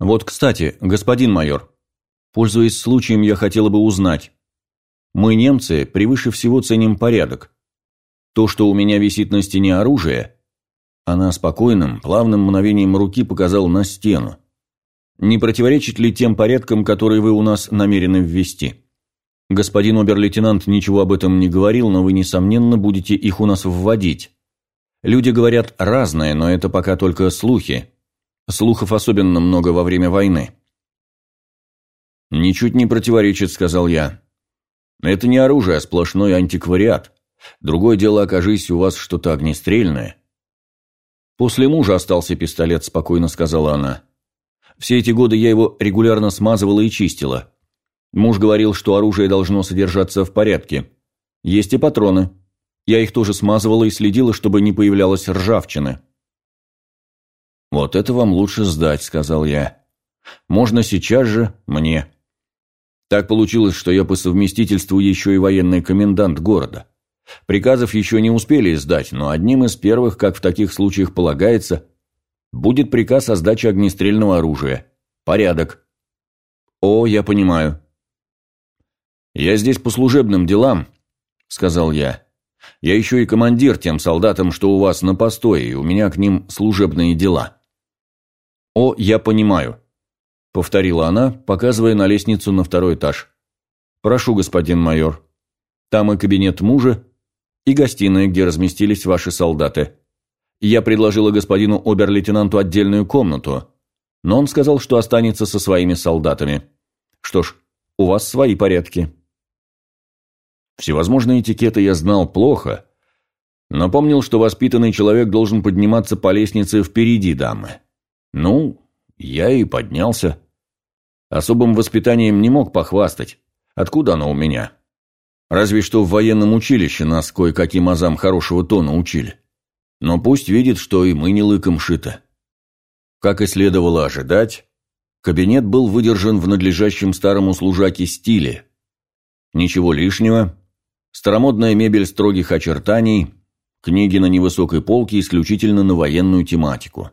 Вот, кстати, господин майор, пользуясь случаем, я хотела бы узнать. Мы, немцы, превыше всего ценим порядок. То, что у меня висит на стене оружие, она спокойным, плавным мгновением руки показала на стену. Не противоречит ли тем порядкам, которые вы у нас намерены ввести? Господин обер-лейтенант ничего об этом не говорил, но вы, несомненно, будете их у нас вводить. Люди говорят разное, но это пока только слухи. Слухов особенно много во время войны. «Ничуть не противоречит», — сказал я. «Это не оружие, а сплошной антиквариат. Другое дело, окажись у вас что-то огнестрельное». «После мужа остался пистолет», — спокойно сказала она. «Все эти годы я его регулярно смазывала и чистила. Муж говорил, что оружие должно содержаться в порядке. Есть и патроны. Я их тоже смазывала и следила, чтобы не появлялась ржавчины». «Вот это вам лучше сдать», — сказал я. «Можно сейчас же мне». Так получилось, что я по совместительству еще и военный комендант города. Приказов еще не успели издать, но одним из первых, как в таких случаях полагается, будет приказ о сдаче огнестрельного оружия. Порядок. О, я понимаю. Я здесь по служебным делам, сказал я. Я еще и командир тем солдатам, что у вас на постое, и у меня к ним служебные дела. О, я понимаю, повторила она, показывая на лестницу на второй этаж. Прошу, господин майор. Там и кабинет мужа, и гостиная, где разместились ваши солдаты. Я предложила господину обер-лейтенанту отдельную комнату, но он сказал, что останется со своими солдатами. Что ж, у вас свои порядки. Всевозможные этикеты я знал плохо, но помнил, что воспитанный человек должен подниматься по лестнице впереди дамы. Ну, я и поднялся. Особым воспитанием не мог похвастать. Откуда оно у меня? Разве что в военном училище нас кое-каким азам хорошего тона учили. Но пусть видит, что и мы не лыком шито. Как и следовало ожидать, кабинет был выдержан в надлежащем старому служаке стиле. Ничего лишнего, старомодная мебель строгих очертаний, книги на невысокой полке исключительно на военную тематику.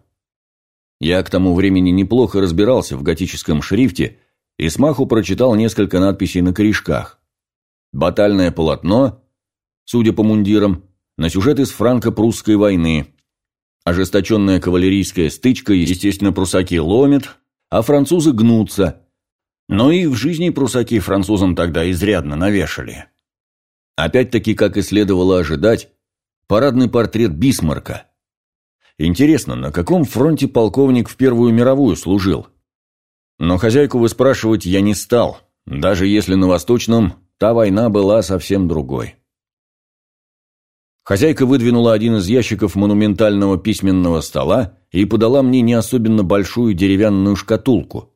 Я к тому времени неплохо разбирался в готическом шрифте и смаху прочитал несколько надписей на корешках. Батальное полотно, судя по мундирам, на сюжет из франко-прусской войны. Ожесточенная кавалерийская стычка, естественно, прусаки ломят, а французы гнутся. Но и в жизни прусаки французам тогда изрядно навешали. Опять-таки, как и следовало ожидать, парадный портрет Бисмарка. Интересно, на каком фронте полковник в Первую мировую служил? Но хозяйку выспрашивать я не стал, даже если на Восточном Та война была совсем другой. Хозяйка выдвинула один из ящиков монументального письменного стола и подала мне не особенно большую деревянную шкатулку.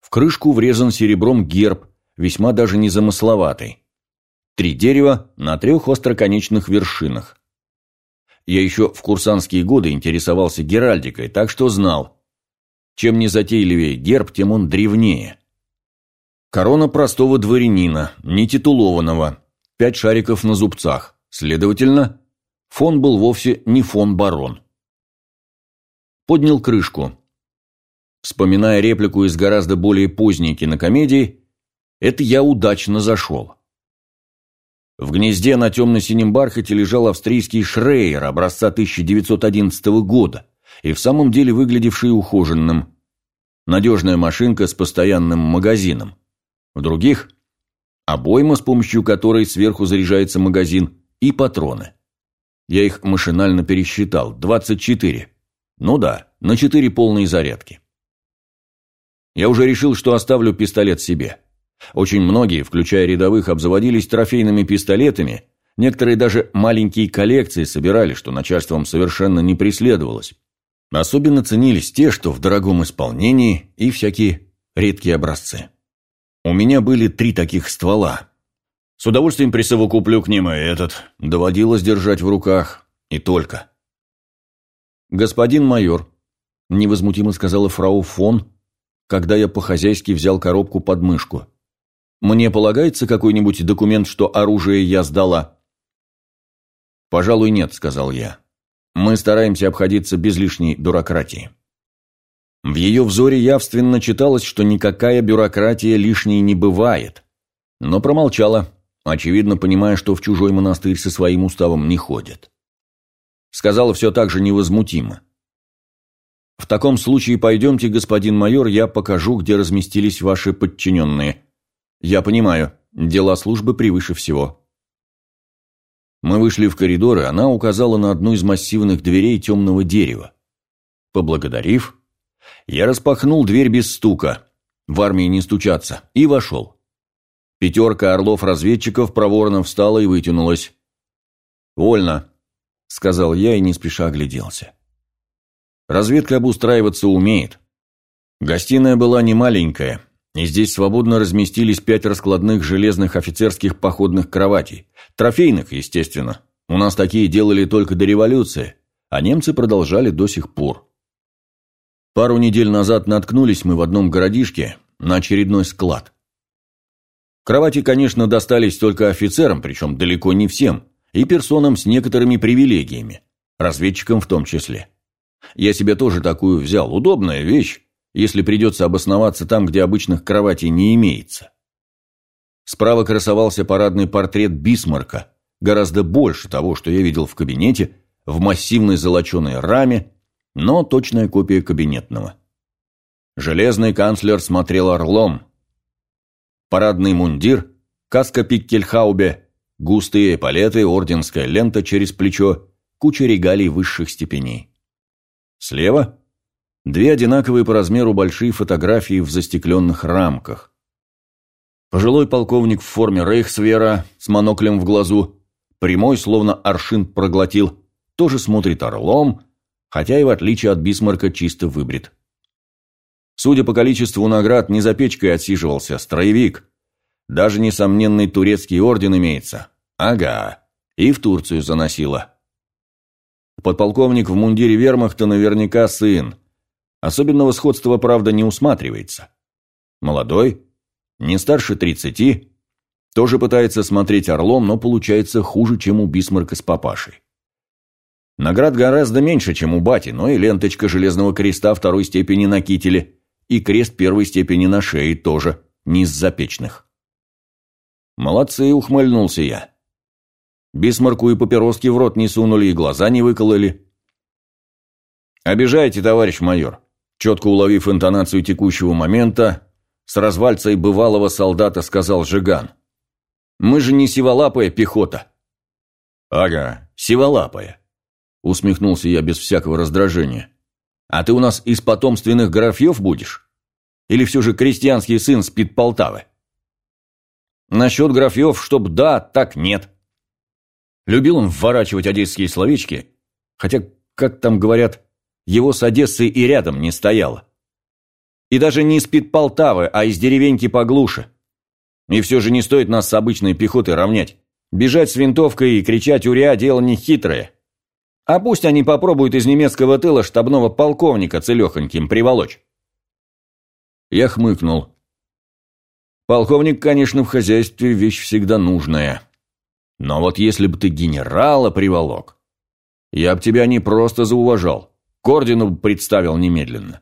В крышку врезан серебром герб, весьма даже незамысловатый. Три дерева на трех остроконечных вершинах. Я еще в курсантские годы интересовался геральдикой, так что знал. Чем незатейливее герб, тем он древнее. Корона простого дворянина, не титулованного, пять шариков на зубцах. Следовательно, фон был вовсе не фон-барон. Поднял крышку. Вспоминая реплику из гораздо более поздней кинокомедии, это я удачно зашел. В гнезде на темно-синем бархате лежал австрийский шрейер образца 1911 года и в самом деле выглядевший ухоженным. Надежная машинка с постоянным магазином. В других – обойма, с помощью которой сверху заряжается магазин, и патроны. Я их машинально пересчитал – 24. Ну да, на 4 полные зарядки. Я уже решил, что оставлю пистолет себе. Очень многие, включая рядовых, обзаводились трофейными пистолетами, некоторые даже маленькие коллекции собирали, что начальством совершенно не преследовалось. Особенно ценились те, что в дорогом исполнении, и всякие редкие образцы. У меня были три таких ствола. С удовольствием присовокуплю к ним и этот. Доводилось держать в руках. И только. «Господин майор», – невозмутимо сказала фрау фон, когда я по-хозяйски взял коробку под мышку. «Мне полагается какой-нибудь документ, что оружие я сдала?» «Пожалуй, нет», – сказал я. «Мы стараемся обходиться без лишней бюрократии». В ее взоре явственно читалось, что никакая бюрократия лишней не бывает. Но промолчала, очевидно понимая, что в чужой монастырь со своим уставом не ходит. Сказала все так же невозмутимо. «В таком случае пойдемте, господин майор, я покажу, где разместились ваши подчиненные. Я понимаю, дела службы превыше всего». Мы вышли в коридор, и она указала на одну из массивных дверей темного дерева. Поблагодарив, я распахнул дверь без стука, в армии не стучаться, и вошел. Пятерка орлов-разведчиков проворно встала и вытянулась. «Вольно», — сказал я и не спеша огляделся. Разведка обустраиваться умеет. Гостиная была не маленькая, и здесь свободно разместились пять раскладных железных офицерских походных кроватей. Трофейных, естественно. У нас такие делали только до революции, а немцы продолжали до сих пор. Пару недель назад наткнулись мы в одном городишке на очередной склад. Кровати, конечно, достались только офицерам, причем далеко не всем, и персонам с некоторыми привилегиями, разведчикам в том числе. Я себе тоже такую взял, удобная вещь, если придется обосноваться там, где обычных кроватей не имеется. Справа красовался парадный портрет Бисмарка, гораздо больше того, что я видел в кабинете, в массивной золоченой раме, но точная копия кабинетного. Железный канцлер смотрел орлом. Парадный мундир, каска Пиккельхаубе, густые эполеты, орденская лента через плечо, куча регалий высших степеней. Слева – две одинаковые по размеру большие фотографии в застекленных рамках. Пожилой полковник в форме рейхсвера с моноклем в глазу, прямой, словно аршин проглотил, тоже смотрит орлом – хотя и в отличие от Бисмарка чисто выбрит. Судя по количеству наград, не за печкой отсиживался, строевик. Даже несомненный турецкий орден имеется. Ага, и в Турцию заносило. Подполковник в мундире вермахта наверняка сын. Особенного сходства, правда, не усматривается. Молодой, не старше тридцати, тоже пытается смотреть орлом, но получается хуже, чем у Бисмарка с папашей. Наград гораздо меньше, чем у бати, но и ленточка железного креста второй степени на кителе, и крест первой степени на шее тоже, не из запечных. Молодцы, ухмыльнулся я. Бисмарку и папироски в рот не сунули и глаза не выкололи. «Обижаете, товарищ майор», четко уловив интонацию текущего момента, с развальцей бывалого солдата сказал Жиган. «Мы же не сиволапая пехота». «Ага, сиволапая», усмехнулся я без всякого раздражения. А ты у нас из потомственных графьев будешь? Или все же крестьянский сын спит Полтавы? Насчет графьев, чтоб да, так нет. Любил он вворачивать одесские словечки, хотя, как там говорят, его с Одессой и рядом не стояло. И даже не из Полтавы, а из деревеньки поглуше. И все же не стоит нас с обычной пехотой равнять. Бежать с винтовкой и кричать «Уря!» – дело не хитрое. А пусть они попробуют из немецкого тыла штабного полковника целехоньким приволочь. Я хмыкнул. Полковник, конечно, в хозяйстве вещь всегда нужная. Но вот если бы ты генерала приволок, я б тебя не просто зауважал, к ордену представил немедленно.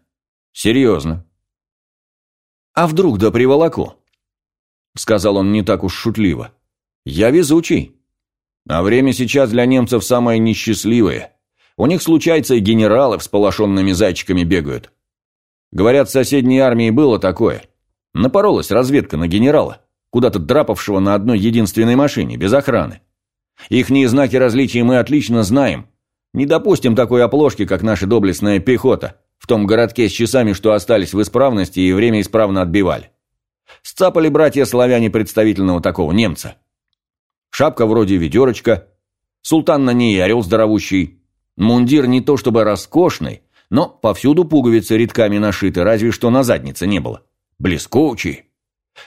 Серьезно. А вдруг да приволоку? Сказал он не так уж шутливо. Я везучий. А время сейчас для немцев самое несчастливое. У них, случается, и генералы всполошенными зайчиками бегают. Говорят, в соседней армии было такое. Напоролась разведка на генерала, куда-то драпавшего на одной единственной машине, без охраны. Ихние знаки различия мы отлично знаем. Не допустим такой оплошки, как наша доблестная пехота, в том городке с часами, что остались в исправности и время исправно отбивали. Сцапали братья-славяне представительного такого немца. Шапка вроде ведерочка. Султан на ней орел здоровущий. Мундир не то чтобы роскошный, но повсюду пуговицы редками нашиты, разве что на заднице не было. Блескучий.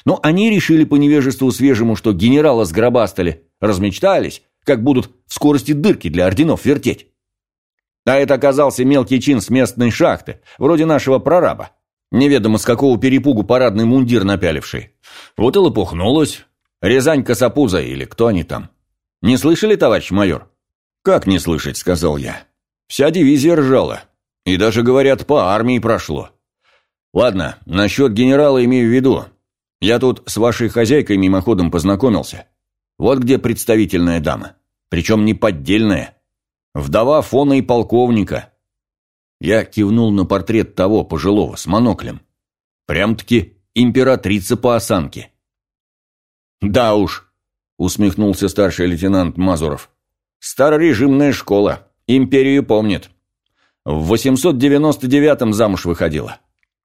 Но они решили по невежеству свежему, что генерала сгробастали, размечтались, как будут в скорости дырки для орденов вертеть. А это оказался мелкий чин с местной шахты, вроде нашего прораба. Неведомо с какого перепугу парадный мундир напяливший. Вот и лопухнулось, Рязань Косопуза или кто они там? Не слышали, товарищ майор? Как не слышать, сказал я. Вся дивизия ржала. И даже, говорят, по армии прошло. Ладно, насчет генерала имею в виду. Я тут с вашей хозяйкой мимоходом познакомился. Вот где представительная дама. Причем не поддельная. Вдова фона и полковника. Я кивнул на портрет того пожилого с моноклем. Прям-таки императрица по осанке. «Да уж», — усмехнулся старший лейтенант Мазуров. «Старорежимная школа. Империю помнит. В 899-м замуж выходила.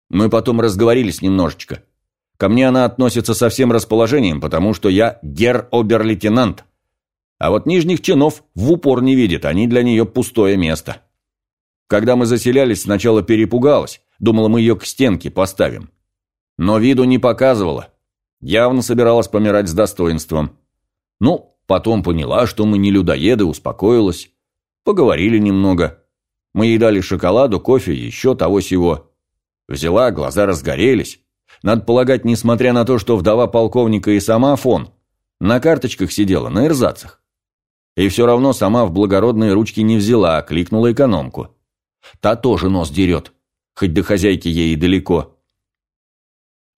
Мы потом разговорились немножечко. Ко мне она относится со всем расположением, потому что я гер-обер-лейтенант. А вот нижних чинов в упор не видит, они для нее пустое место. Когда мы заселялись, сначала перепугалась, думала, мы ее к стенке поставим. Но виду не показывала. Явно собиралась помирать с достоинством. Ну, потом поняла, что мы не людоеды, успокоилась. Поговорили немного. Мы ей дали шоколаду, кофе, еще того-сего. Взяла, глаза разгорелись. Надо полагать, несмотря на то, что вдова полковника и сама фон, на карточках сидела, на эрзацах. И все равно сама в благородные ручки не взяла, а кликнула экономку. Та тоже нос дерет, хоть до хозяйки ей и далеко.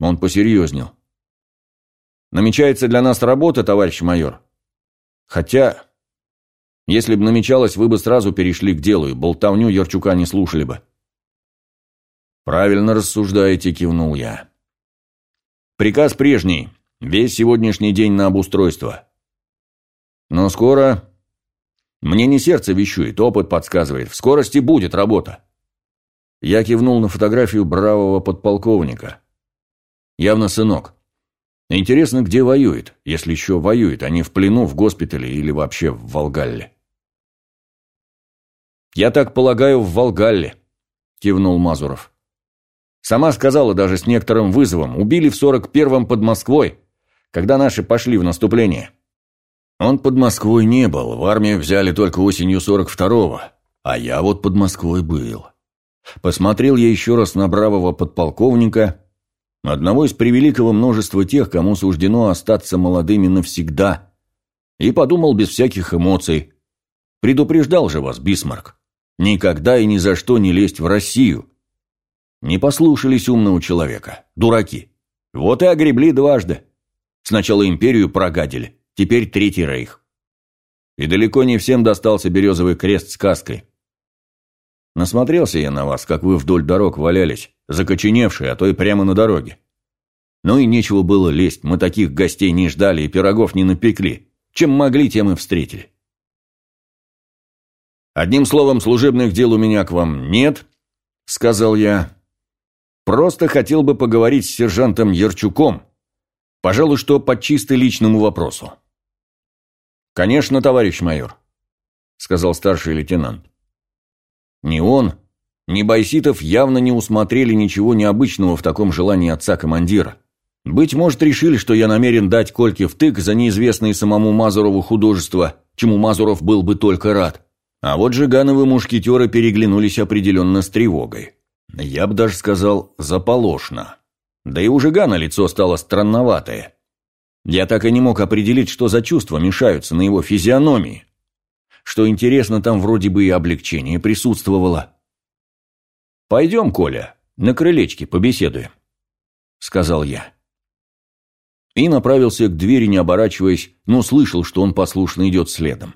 Он посерьезнел. Намечается для нас работа, товарищ майор. Хотя, если бы намечалось, вы бы сразу перешли к делу, и болтовню Ярчука не слушали бы. «Правильно рассуждаете», – кивнул я. «Приказ прежний. Весь сегодняшний день на обустройство. Но скоро... Мне не сердце вещует, опыт подсказывает. В скорости будет работа». Я кивнул на фотографию бравого подполковника. Явно сынок. Интересно, где воюет, если еще воюет, а не в плену, в госпитале или вообще в Волгалле. «Я так полагаю, в Волгалле», – кивнул Мазуров. Сама сказала даже с некоторым вызовом. Убили в 41-м под Москвой, когда наши пошли в наступление. Он под Москвой не был, в армию взяли только осенью 42-го, а я вот под Москвой был. Посмотрел я еще раз на бравого подполковника, одного из превеликого множества тех, кому суждено остаться молодыми навсегда, и подумал без всяких эмоций. Предупреждал же вас, Бисмарк, никогда и ни за что не лезть в Россию, не послушались умного человека. Дураки. Вот и огребли дважды. Сначала империю прогадили, теперь Третий Рейх. И далеко не всем достался березовый крест с каской. Насмотрелся я на вас, как вы вдоль дорог валялись, закоченевшие, а то и прямо на дороге. Ну и нечего было лезть, мы таких гостей не ждали и пирогов не напекли. Чем могли, тем и встретили. «Одним словом, служебных дел у меня к вам нет», — сказал я, Просто хотел бы поговорить с сержантом Ярчуком. Пожалуй, что по чисто личному вопросу. «Конечно, товарищ майор», — сказал старший лейтенант. Ни он, ни Байситов явно не усмотрели ничего необычного в таком желании отца командира. Быть может, решили, что я намерен дать Кольке втык за неизвестное самому Мазурову художество, чему Мазуров был бы только рад. А вот Жигановы мушкетеры переглянулись определенно с тревогой. Я бы даже сказал, заполошно. Да и у Жигана лицо стало странноватое. Я так и не мог определить, что за чувства мешаются на его физиономии. Что интересно, там вроде бы и облегчение присутствовало. «Пойдем, Коля, на крылечке побеседуем», — сказал я. И направился к двери, не оборачиваясь, но слышал, что он послушно идет следом.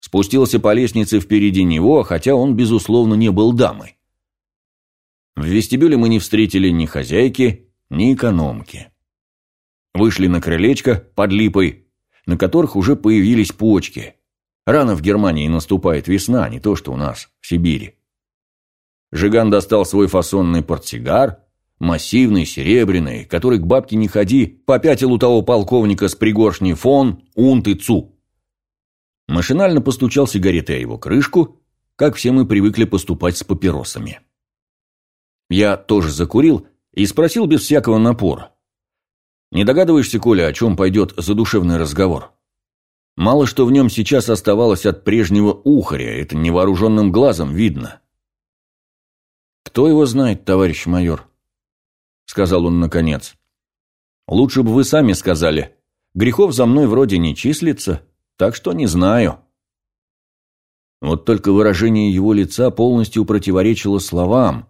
Спустился по лестнице впереди него, хотя он, безусловно, не был дамой. В вестибюле мы не встретили ни хозяйки, ни экономки. Вышли на крылечко под липой, на которых уже появились почки. Рано в Германии наступает весна, не то что у нас, в Сибири. Жиган достал свой фасонный портсигар, массивный, серебряный, который к бабке не ходи, попятил у того полковника с пригоршней фон, унт и цу. Машинально постучал сигаретой о его крышку, как все мы привыкли поступать с папиросами. Я тоже закурил и спросил без всякого напора. «Не догадываешься, Коля, о чем пойдет задушевный разговор?» Мало что в нем сейчас оставалось от прежнего ухаря, это невооруженным глазом видно. «Кто его знает, товарищ майор?» — сказал он наконец. «Лучше бы вы сами сказали. Грехов за мной вроде не числится, так что не знаю». Вот только выражение его лица полностью противоречило словам,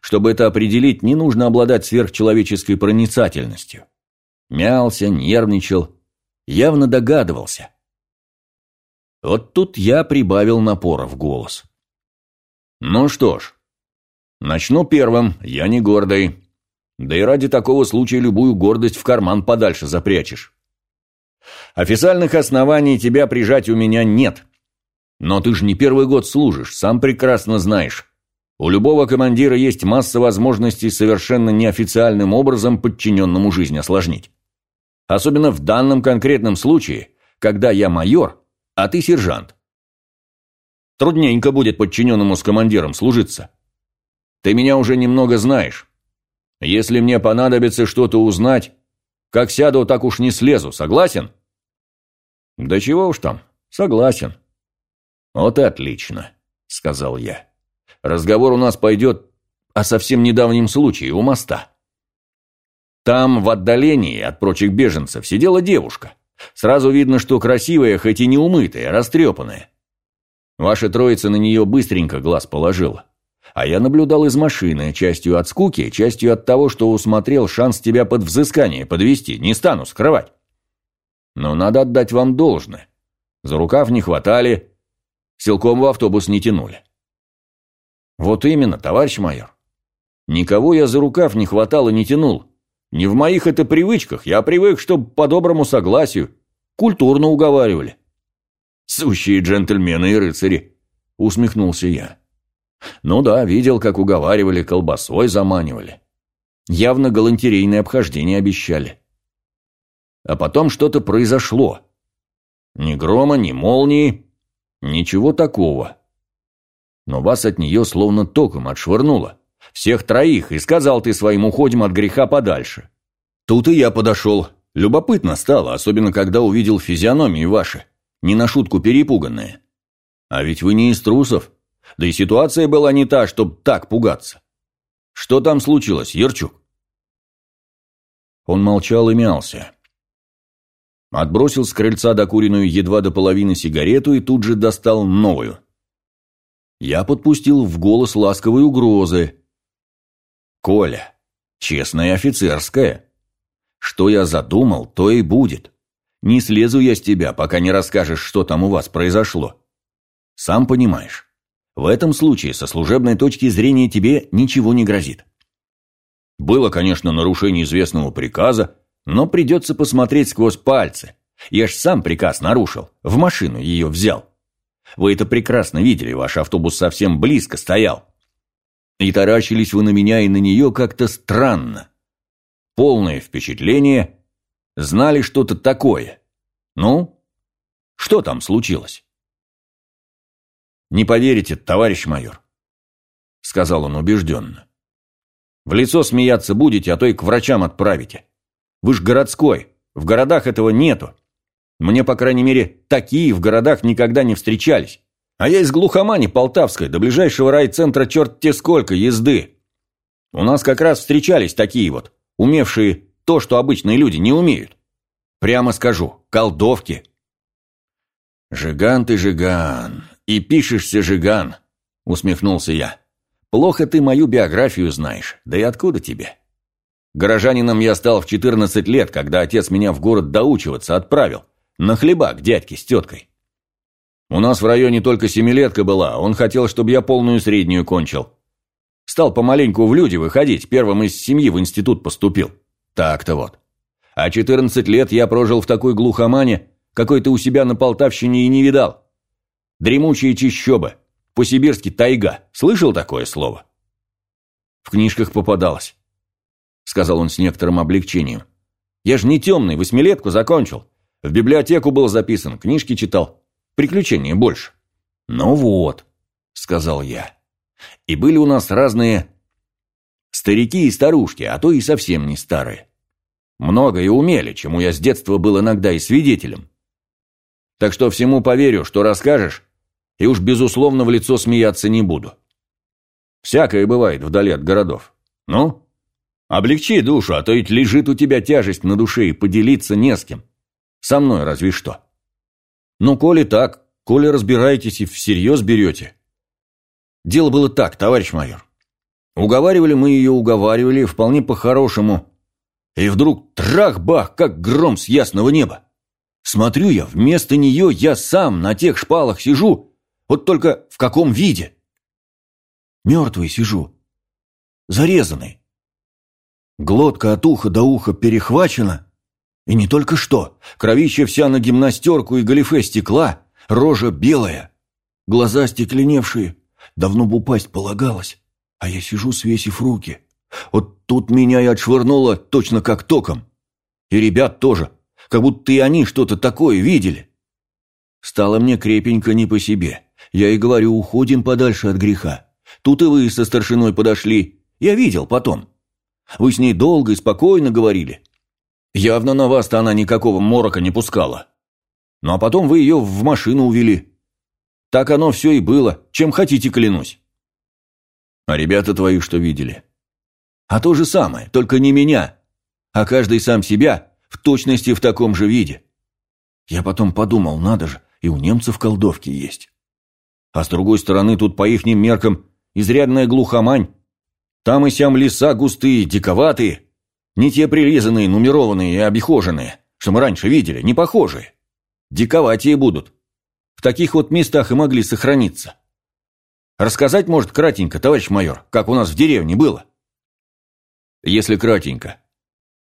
Чтобы это определить, не нужно обладать сверхчеловеческой проницательностью. Мялся, нервничал, явно догадывался. Вот тут я прибавил напора в голос. Ну что ж, начну первым, я не гордый. Да и ради такого случая любую гордость в карман подальше запрячешь. Официальных оснований тебя прижать у меня нет. Но ты же не первый год служишь, сам прекрасно знаешь. У любого командира есть масса возможностей совершенно неофициальным образом подчиненному жизнь осложнить. Особенно в данном конкретном случае, когда я майор, а ты сержант. Трудненько будет подчиненному с командиром служиться. Ты меня уже немного знаешь. Если мне понадобится что-то узнать, как сяду, так уж не слезу, согласен? Да чего уж там, согласен. Вот и отлично, сказал я. Разговор у нас пойдет о совсем недавнем случае у моста. Там, в отдалении от прочих беженцев, сидела девушка. Сразу видно, что красивая, хоть и не умытая, растрепанная. Ваша троица на нее быстренько глаз положила. А я наблюдал из машины, частью от скуки, частью от того, что усмотрел шанс тебя под взыскание подвести. Не стану скрывать. Но надо отдать вам должное. За рукав не хватали, силком в автобус не тянули. Вот именно, товарищ майор. Никого я за рукав не хватал и не тянул. Не в моих это привычках, я привык, чтобы по доброму согласию. Культурно уговаривали. Сущие джентльмены и рыцари, усмехнулся я. Ну да, видел, как уговаривали, колбасой заманивали. Явно галантерейное обхождение обещали. А потом что-то произошло. Ни грома, ни молнии, ничего такого. Но вас от нее словно током отшвырнуло. Всех троих, и сказал ты своим уходим от греха подальше. Тут и я подошел. Любопытно стало, особенно когда увидел физиономии ваши, не на шутку перепуганные. А ведь вы не из трусов. Да и ситуация была не та, чтобы так пугаться. Что там случилось, Ерчук? Он молчал и мялся. Отбросил с крыльца докуренную едва до половины сигарету и тут же достал новую. Я подпустил в голос ласковые угрозы. «Коля, честная офицерская. Что я задумал, то и будет. Не слезу я с тебя, пока не расскажешь, что там у вас произошло. Сам понимаешь, в этом случае со служебной точки зрения тебе ничего не грозит. Было, конечно, нарушение известного приказа, но придется посмотреть сквозь пальцы. Я ж сам приказ нарушил, в машину ее взял. Вы это прекрасно видели, ваш автобус совсем близко стоял. И таращились вы на меня и на нее как-то странно. Полное впечатление, знали что-то такое. Ну, что там случилось? «Не поверите, товарищ майор», — сказал он убежденно. «В лицо смеяться будете, а то и к врачам отправите. Вы ж городской, в городах этого нету. Мне, по крайней мере, такие в городах никогда не встречались. А я из глухомани Полтавской, до ближайшего райцентра черт те сколько езды. У нас как раз встречались такие вот, умевшие то, что обычные люди не умеют. Прямо скажу, колдовки». «Жиган ты, Жиган, «И пишешься, Жиган», — усмехнулся я. «Плохо ты мою биографию знаешь, да и откуда тебе?» Горожанином я стал в 14 лет, когда отец меня в город доучиваться отправил, на хлеба к дядьке с теткой. У нас в районе только семилетка была, он хотел, чтобы я полную среднюю кончил. Стал помаленьку в люди выходить, первым из семьи в институт поступил. Так-то вот. А 14 лет я прожил в такой глухомане, какой ты у себя на Полтавщине и не видал. Дремучие чищобы. По-сибирски тайга. Слышал такое слово? В книжках попадалось. Сказал он с некоторым облегчением. Я ж не темный, восьмилетку закончил. В библиотеку был записан, книжки читал. Приключений больше. Ну вот, сказал я. И были у нас разные старики и старушки, а то и совсем не старые. Многое умели, чему я с детства был иногда и свидетелем. Так что всему поверю, что расскажешь, и уж безусловно в лицо смеяться не буду. Всякое бывает вдали от городов. Ну, облегчи душу, а то ведь лежит у тебя тяжесть на душе и поделиться не с кем. Со мной разве что. Ну, коли так, коли разбираетесь и всерьез берете. Дело было так, товарищ майор. Уговаривали мы ее, уговаривали, вполне по-хорошему. И вдруг трах-бах, как гром с ясного неба. Смотрю я, вместо нее я сам на тех шпалах сижу, вот только в каком виде? Мертвый сижу, зарезанный. Глотка от уха до уха перехвачена, и не только что, кровища вся на гимнастерку и галифе стекла, рожа белая, глаза стекленевшие, давно бы упасть полагалось, а я сижу, свесив руки. Вот тут меня и отшвырнуло точно как током. И ребят тоже, как будто и они что-то такое видели. Стало мне крепенько не по себе. Я и говорю, уходим подальше от греха. Тут и вы со старшиной подошли. Я видел потом. Вы с ней долго и спокойно говорили. Явно на вас-то она никакого морока не пускала. Ну а потом вы ее в машину увели. Так оно все и было. Чем хотите, клянусь. А ребята твои что видели? А то же самое, только не меня. А каждый сам себя в точности в таком же виде. Я потом подумал, надо же, и у немцев колдовки есть. А с другой стороны, тут по ихним меркам изрядная глухомань. Там и сям леса густые, диковатые. Не те прилизанные, нумерованные и обихоженные, что мы раньше видели, не похожие. Диковатее будут. В таких вот местах и могли сохраниться. Рассказать, может, кратенько, товарищ майор, как у нас в деревне было? Если кратенько,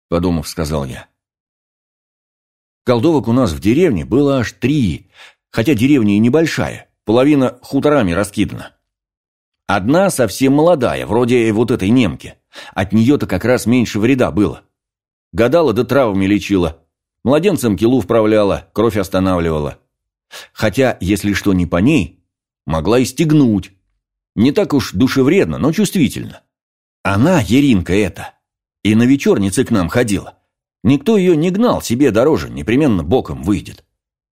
подумав, сказал я. Колдовок у нас в деревне было аж три, хотя деревня и небольшая, половина хуторами раскидана. Одна совсем молодая, вроде вот этой немки. От нее-то как раз меньше вреда было. Гадала да травами лечила. Младенцам килу вправляла, кровь останавливала. Хотя, если что не по ней, могла и стегнуть. Не так уж душевредно, но чувствительно. Она, Еринка эта, и на вечернице к нам ходила. Никто ее не гнал себе дороже, непременно боком выйдет.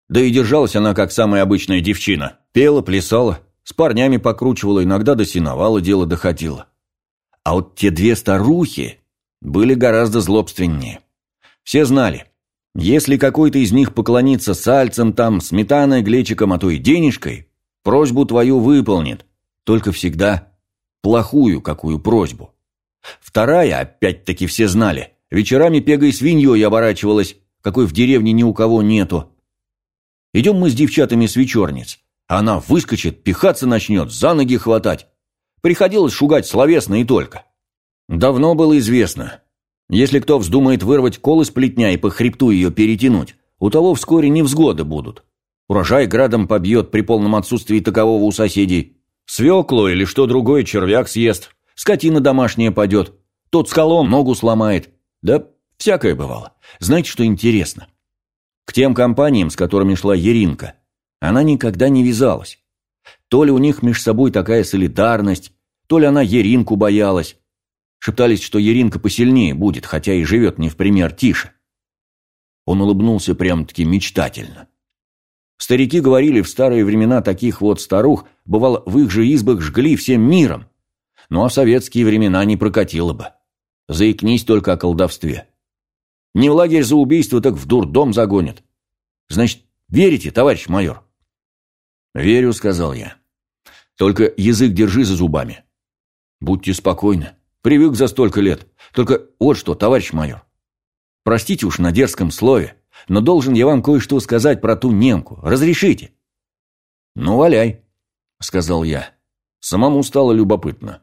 Да и держалась она, как самая обычная девчина. Пела, плясала, с парнями покручивала, иногда до синовала дело доходило. А вот те две старухи были гораздо злобственнее. Все знали, если какой-то из них поклонится сальцем там, сметаной, глечиком, а то и денежкой, просьбу твою выполнит, только всегда плохую какую просьбу. Вторая, опять-таки все знали, вечерами пегой свиньей оборачивалась, какой в деревне ни у кого нету, Идем мы с девчатами с вечерниц. Она выскочит, пихаться начнет, за ноги хватать. Приходилось шугать словесно и только. Давно было известно. Если кто вздумает вырвать кол из плетня и по хребту ее перетянуть, у того вскоре невзгоды будут. Урожай градом побьет при полном отсутствии такового у соседей. Свекло или что другое червяк съест. Скотина домашняя падет. Тот скалом ногу сломает. Да всякое бывало. Знаете, что интересно? К тем компаниям, с которыми шла Еринка, она никогда не вязалась. То ли у них между собой такая солидарность, то ли она Еринку боялась. Шептались, что Еринка посильнее будет, хотя и живет не в пример тише. Он улыбнулся прям-таки мечтательно. Старики говорили, в старые времена таких вот старух, бывало, в их же избах жгли всем миром. Ну а в советские времена не прокатило бы. Заикнись только о колдовстве. Не в лагерь за убийство, так в дурдом загонят. Значит, верите, товарищ майор? Верю, сказал я. Только язык держи за зубами. Будьте спокойны. Привык за столько лет. Только вот что, товарищ майор. Простите уж на дерзком слове, но должен я вам кое-что сказать про ту немку. Разрешите? Ну, валяй, сказал я. Самому стало любопытно.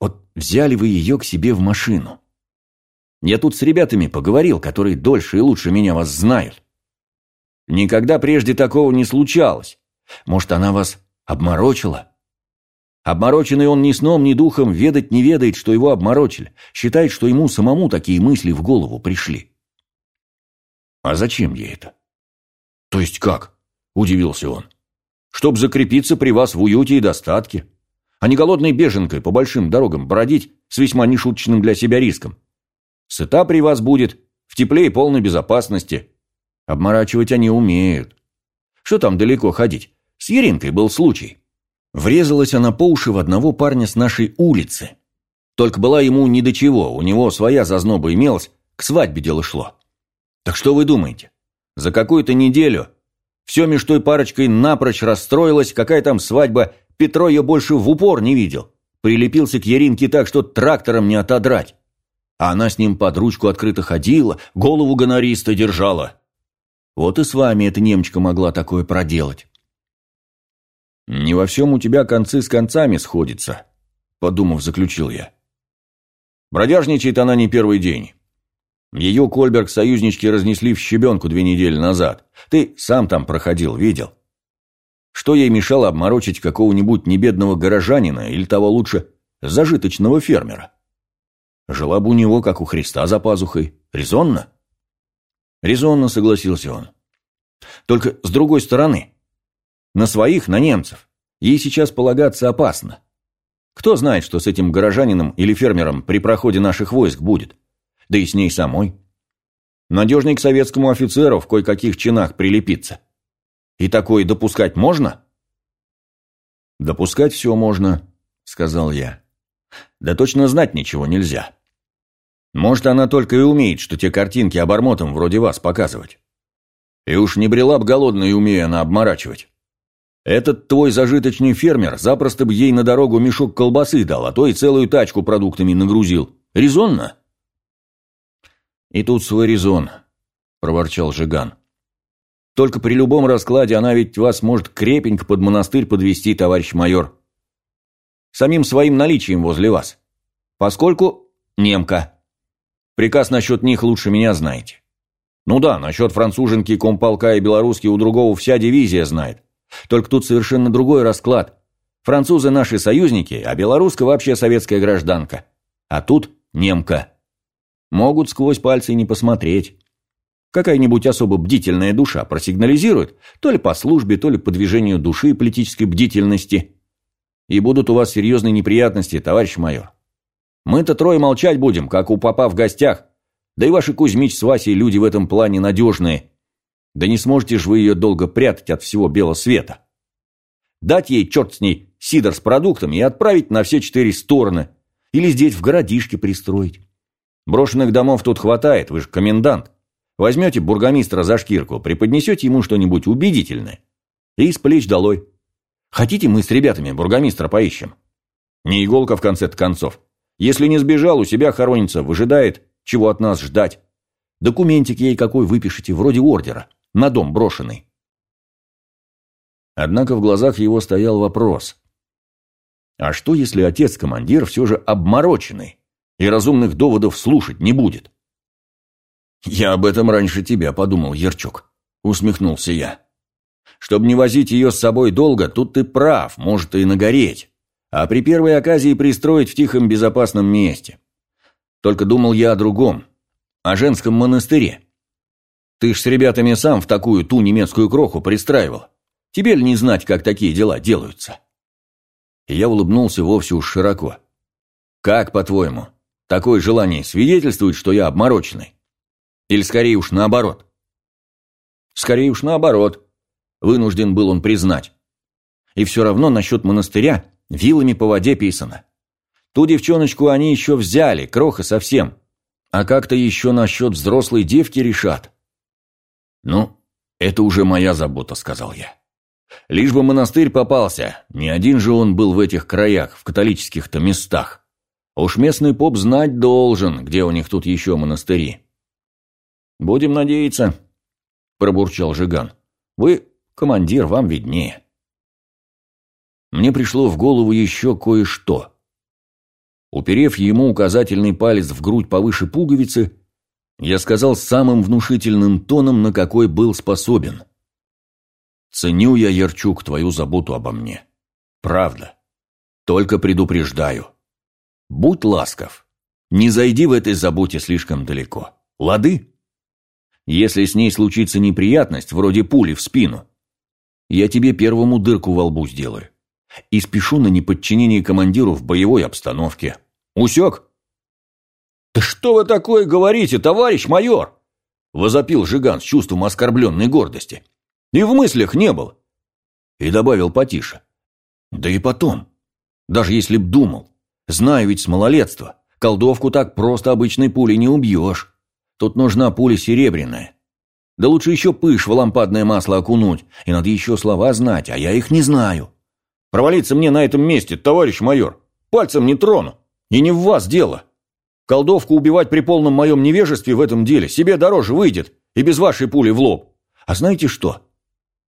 Вот взяли вы ее к себе в машину. Я тут с ребятами поговорил, которые дольше и лучше меня вас знают. Никогда прежде такого не случалось. Может, она вас обморочила? Обмороченный он ни сном, ни духом ведать не ведает, что его обморочили. Считает, что ему самому такие мысли в голову пришли. А зачем ей это? То есть как? Удивился он. Чтоб закрепиться при вас в уюте и достатке. А не голодной беженкой по большим дорогам бродить с весьма нешуточным для себя риском. Сыта при вас будет, в тепле и полной безопасности. Обморачивать они умеют. Что там далеко ходить? С Еринкой был случай. Врезалась она по уши в одного парня с нашей улицы. Только была ему ни до чего, у него своя зазноба имелась, к свадьбе дело шло. Так что вы думаете? За какую-то неделю все меж той парочкой напрочь расстроилось, какая там свадьба, Петро ее больше в упор не видел. Прилепился к Яринке так, что трактором не отодрать. А она с ним под ручку открыто ходила, голову гонориста держала. Вот и с вами эта немчка могла такое проделать. «Не во всем у тебя концы с концами сходятся», — подумав, заключил я. Бродяжничает она не первый день. Ее Кольберг союзнички разнесли в щебенку две недели назад. Ты сам там проходил, видел. Что ей мешало обморочить какого-нибудь небедного горожанина или того лучше зажиточного фермера? Жила бы у него, как у Христа за пазухой. Резонно? Резонно, согласился он. Только с другой стороны. На своих, на немцев. Ей сейчас полагаться опасно. Кто знает, что с этим горожанином или фермером при проходе наших войск будет? Да и с ней самой. Надежней к советскому офицеру в кое-каких чинах прилепиться. И такое допускать можно? Допускать все можно, сказал я. Да точно знать ничего нельзя. Может, она только и умеет, что те картинки обормотом вроде вас показывать. И уж не брела б голодной, умея она обморачивать. Этот твой зажиточный фермер запросто бы ей на дорогу мешок колбасы дал, а то и целую тачку продуктами нагрузил. Резонно? И тут свой резон, проворчал Жиган. Только при любом раскладе она ведь вас может крепенько под монастырь подвести, товарищ майор. Самим своим наличием возле вас. Поскольку немка. Приказ насчет них лучше меня знаете. Ну да, насчет француженки, комполка и белорусски у другого вся дивизия знает. Только тут совершенно другой расклад. Французы наши союзники, а белоруска вообще советская гражданка. А тут немка. Могут сквозь пальцы не посмотреть. Какая-нибудь особо бдительная душа просигнализирует, то ли по службе, то ли по движению души и политической бдительности. И будут у вас серьезные неприятности, товарищ майор. Мы-то трое молчать будем, как у папа в гостях. Да и ваши Кузьмич с Васей люди в этом плане надежные. Да не сможете же вы ее долго прятать от всего белого света. Дать ей, черт с ней, сидор с продуктами и отправить на все четыре стороны. Или здесь в городишке пристроить. Брошенных домов тут хватает, вы же комендант. Возьмете бургомистра за шкирку, преподнесете ему что-нибудь убедительное. И с плеч долой. Хотите, мы с ребятами бургомистра поищем? Не иголка в конце-то концов. Если не сбежал, у себя хоронится, выжидает, чего от нас ждать. Документик ей какой выпишите, вроде ордера на дом брошенный. Однако в глазах его стоял вопрос. А что, если отец-командир все же обмороченный и разумных доводов слушать не будет? «Я об этом раньше тебя подумал, Ерчук», — усмехнулся я. «Чтобы не возить ее с собой долго, тут ты прав, может и нагореть, а при первой оказии пристроить в тихом безопасном месте. Только думал я о другом, о женском монастыре. Ты ж с ребятами сам в такую ту немецкую кроху пристраивал. Тебе ли не знать, как такие дела делаются?» И я улыбнулся вовсе уж широко. «Как, по-твоему, такое желание свидетельствует, что я обмороченный? Или скорее уж наоборот?» «Скорее уж наоборот», — вынужден был он признать. «И все равно насчет монастыря вилами по воде писано. Ту девчоночку они еще взяли, кроха совсем. А как-то еще насчет взрослой девки решат. «Ну, это уже моя забота», — сказал я. «Лишь бы монастырь попался, не один же он был в этих краях, в католических-то местах. Уж местный поп знать должен, где у них тут еще монастыри». «Будем надеяться», — пробурчал Жиган. «Вы, командир, вам виднее». Мне пришло в голову еще кое-что. Уперев ему указательный палец в грудь повыше пуговицы, я сказал самым внушительным тоном, на какой был способен. «Ценю я, Ярчук, твою заботу обо мне. Правда. Только предупреждаю. Будь ласков. Не зайди в этой заботе слишком далеко. Лады? Если с ней случится неприятность, вроде пули в спину, я тебе первому дырку во лбу сделаю. И спешу на неподчинение командиру в боевой обстановке. Усек?» «Да что вы такое говорите, товарищ майор?» – возопил Жиган с чувством оскорбленной гордости. «И в мыслях не было». И добавил потише. «Да и потом, даже если б думал, знаю ведь с малолетства, колдовку так просто обычной пулей не убьешь. Тут нужна пуля серебряная. Да лучше еще пыш в лампадное масло окунуть, и надо еще слова знать, а я их не знаю. Провалиться мне на этом месте, товарищ майор. пальцем не трону. И не в вас дело. Колдовку убивать при полном моем невежестве в этом деле себе дороже выйдет, и без вашей пули в лоб. А знаете что?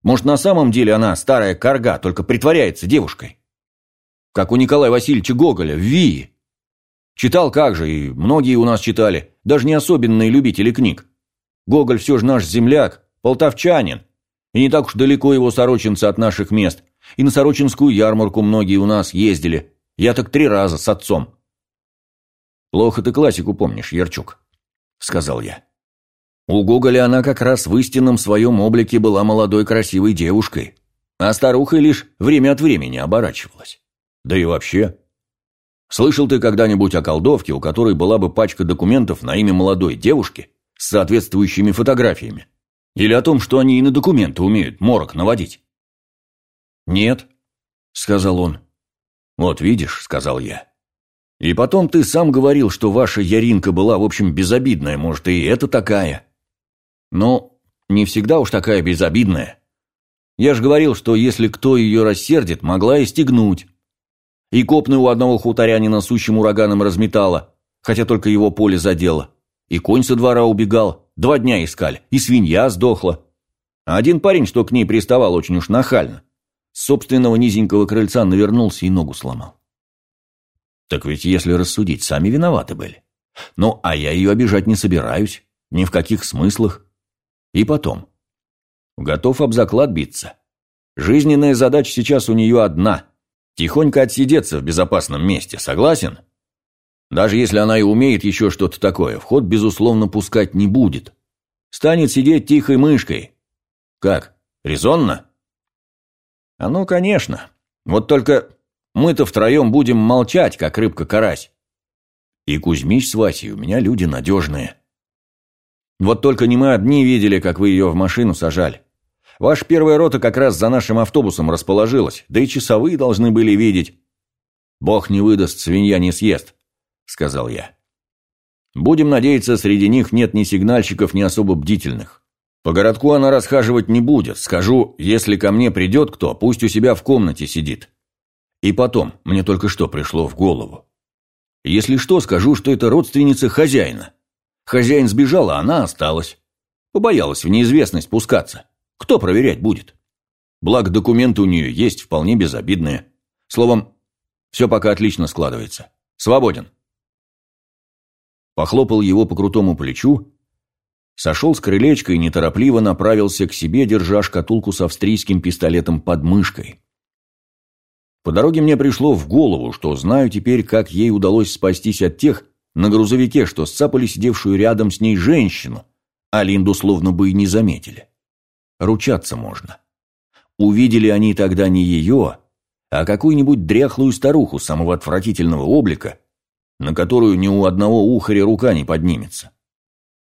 Может, на самом деле она старая корга, только притворяется девушкой? Как у Николая Васильевича Гоголя в Вии. Читал как же, и многие у нас читали, даже не особенные любители книг. Гоголь все же наш земляк, полтавчанин, и не так уж далеко его сорочинцы от наших мест. И на сорочинскую ярмарку многие у нас ездили. Я так три раза с отцом. «Плохо ты классику помнишь, Ярчук», — сказал я. У Гоголя она как раз в истинном своем облике была молодой красивой девушкой, а старухой лишь время от времени оборачивалась. Да и вообще. Слышал ты когда-нибудь о колдовке, у которой была бы пачка документов на имя молодой девушки с соответствующими фотографиями? Или о том, что они и на документы умеют морок наводить? «Нет», — сказал он. «Вот видишь», — сказал я. «И потом ты сам говорил, что ваша Яринка была, в общем, безобидная, может, и это такая». «Ну, не всегда уж такая безобидная. Я же говорил, что если кто ее рассердит, могла и стегнуть. И копны у одного хуторянина сущим ураганом разметала, хотя только его поле задело. И конь со двора убегал, два дня искали, и свинья сдохла. А один парень, что к ней приставал очень уж нахально, с собственного низенького крыльца навернулся и ногу сломал. Так ведь, если рассудить, сами виноваты были. Ну, а я ее обижать не собираюсь, ни в каких смыслах. И потом. Готов об заклад биться. Жизненная задача сейчас у нее одна – тихонько отсидеться в безопасном месте, согласен? Даже если она и умеет еще что-то такое, вход, безусловно, пускать не будет. Станет сидеть тихой мышкой. Как, резонно? А ну, конечно. Вот только мы-то втроем будем молчать, как рыбка-карась. И Кузьмич с Васей у меня люди надежные. Вот только не мы одни видели, как вы ее в машину сажали. Ваша первая рота как раз за нашим автобусом расположилась, да и часовые должны были видеть. Бог не выдаст, свинья не съест сказал я. Будем надеяться, среди них нет ни сигнальщиков, ни особо бдительных. По городку она расхаживать не будет. Скажу, если ко мне придет кто, пусть у себя в комнате сидит. И потом, мне только что пришло в голову. Если что, скажу, что это родственница хозяина. Хозяин сбежал, а она осталась. Побоялась в неизвестность пускаться. Кто проверять будет? Благо, документы у нее есть, вполне безобидные. Словом, все пока отлично складывается. Свободен похлопал его по крутому плечу, сошел с крылечка и неторопливо направился к себе, держа шкатулку с австрийским пистолетом под мышкой. По дороге мне пришло в голову, что знаю теперь, как ей удалось спастись от тех на грузовике, что сцапали сидевшую рядом с ней женщину, а Линду словно бы и не заметили. Ручаться можно. Увидели они тогда не ее, а какую-нибудь дряхлую старуху самого отвратительного облика, на которую ни у одного ухаря рука не поднимется.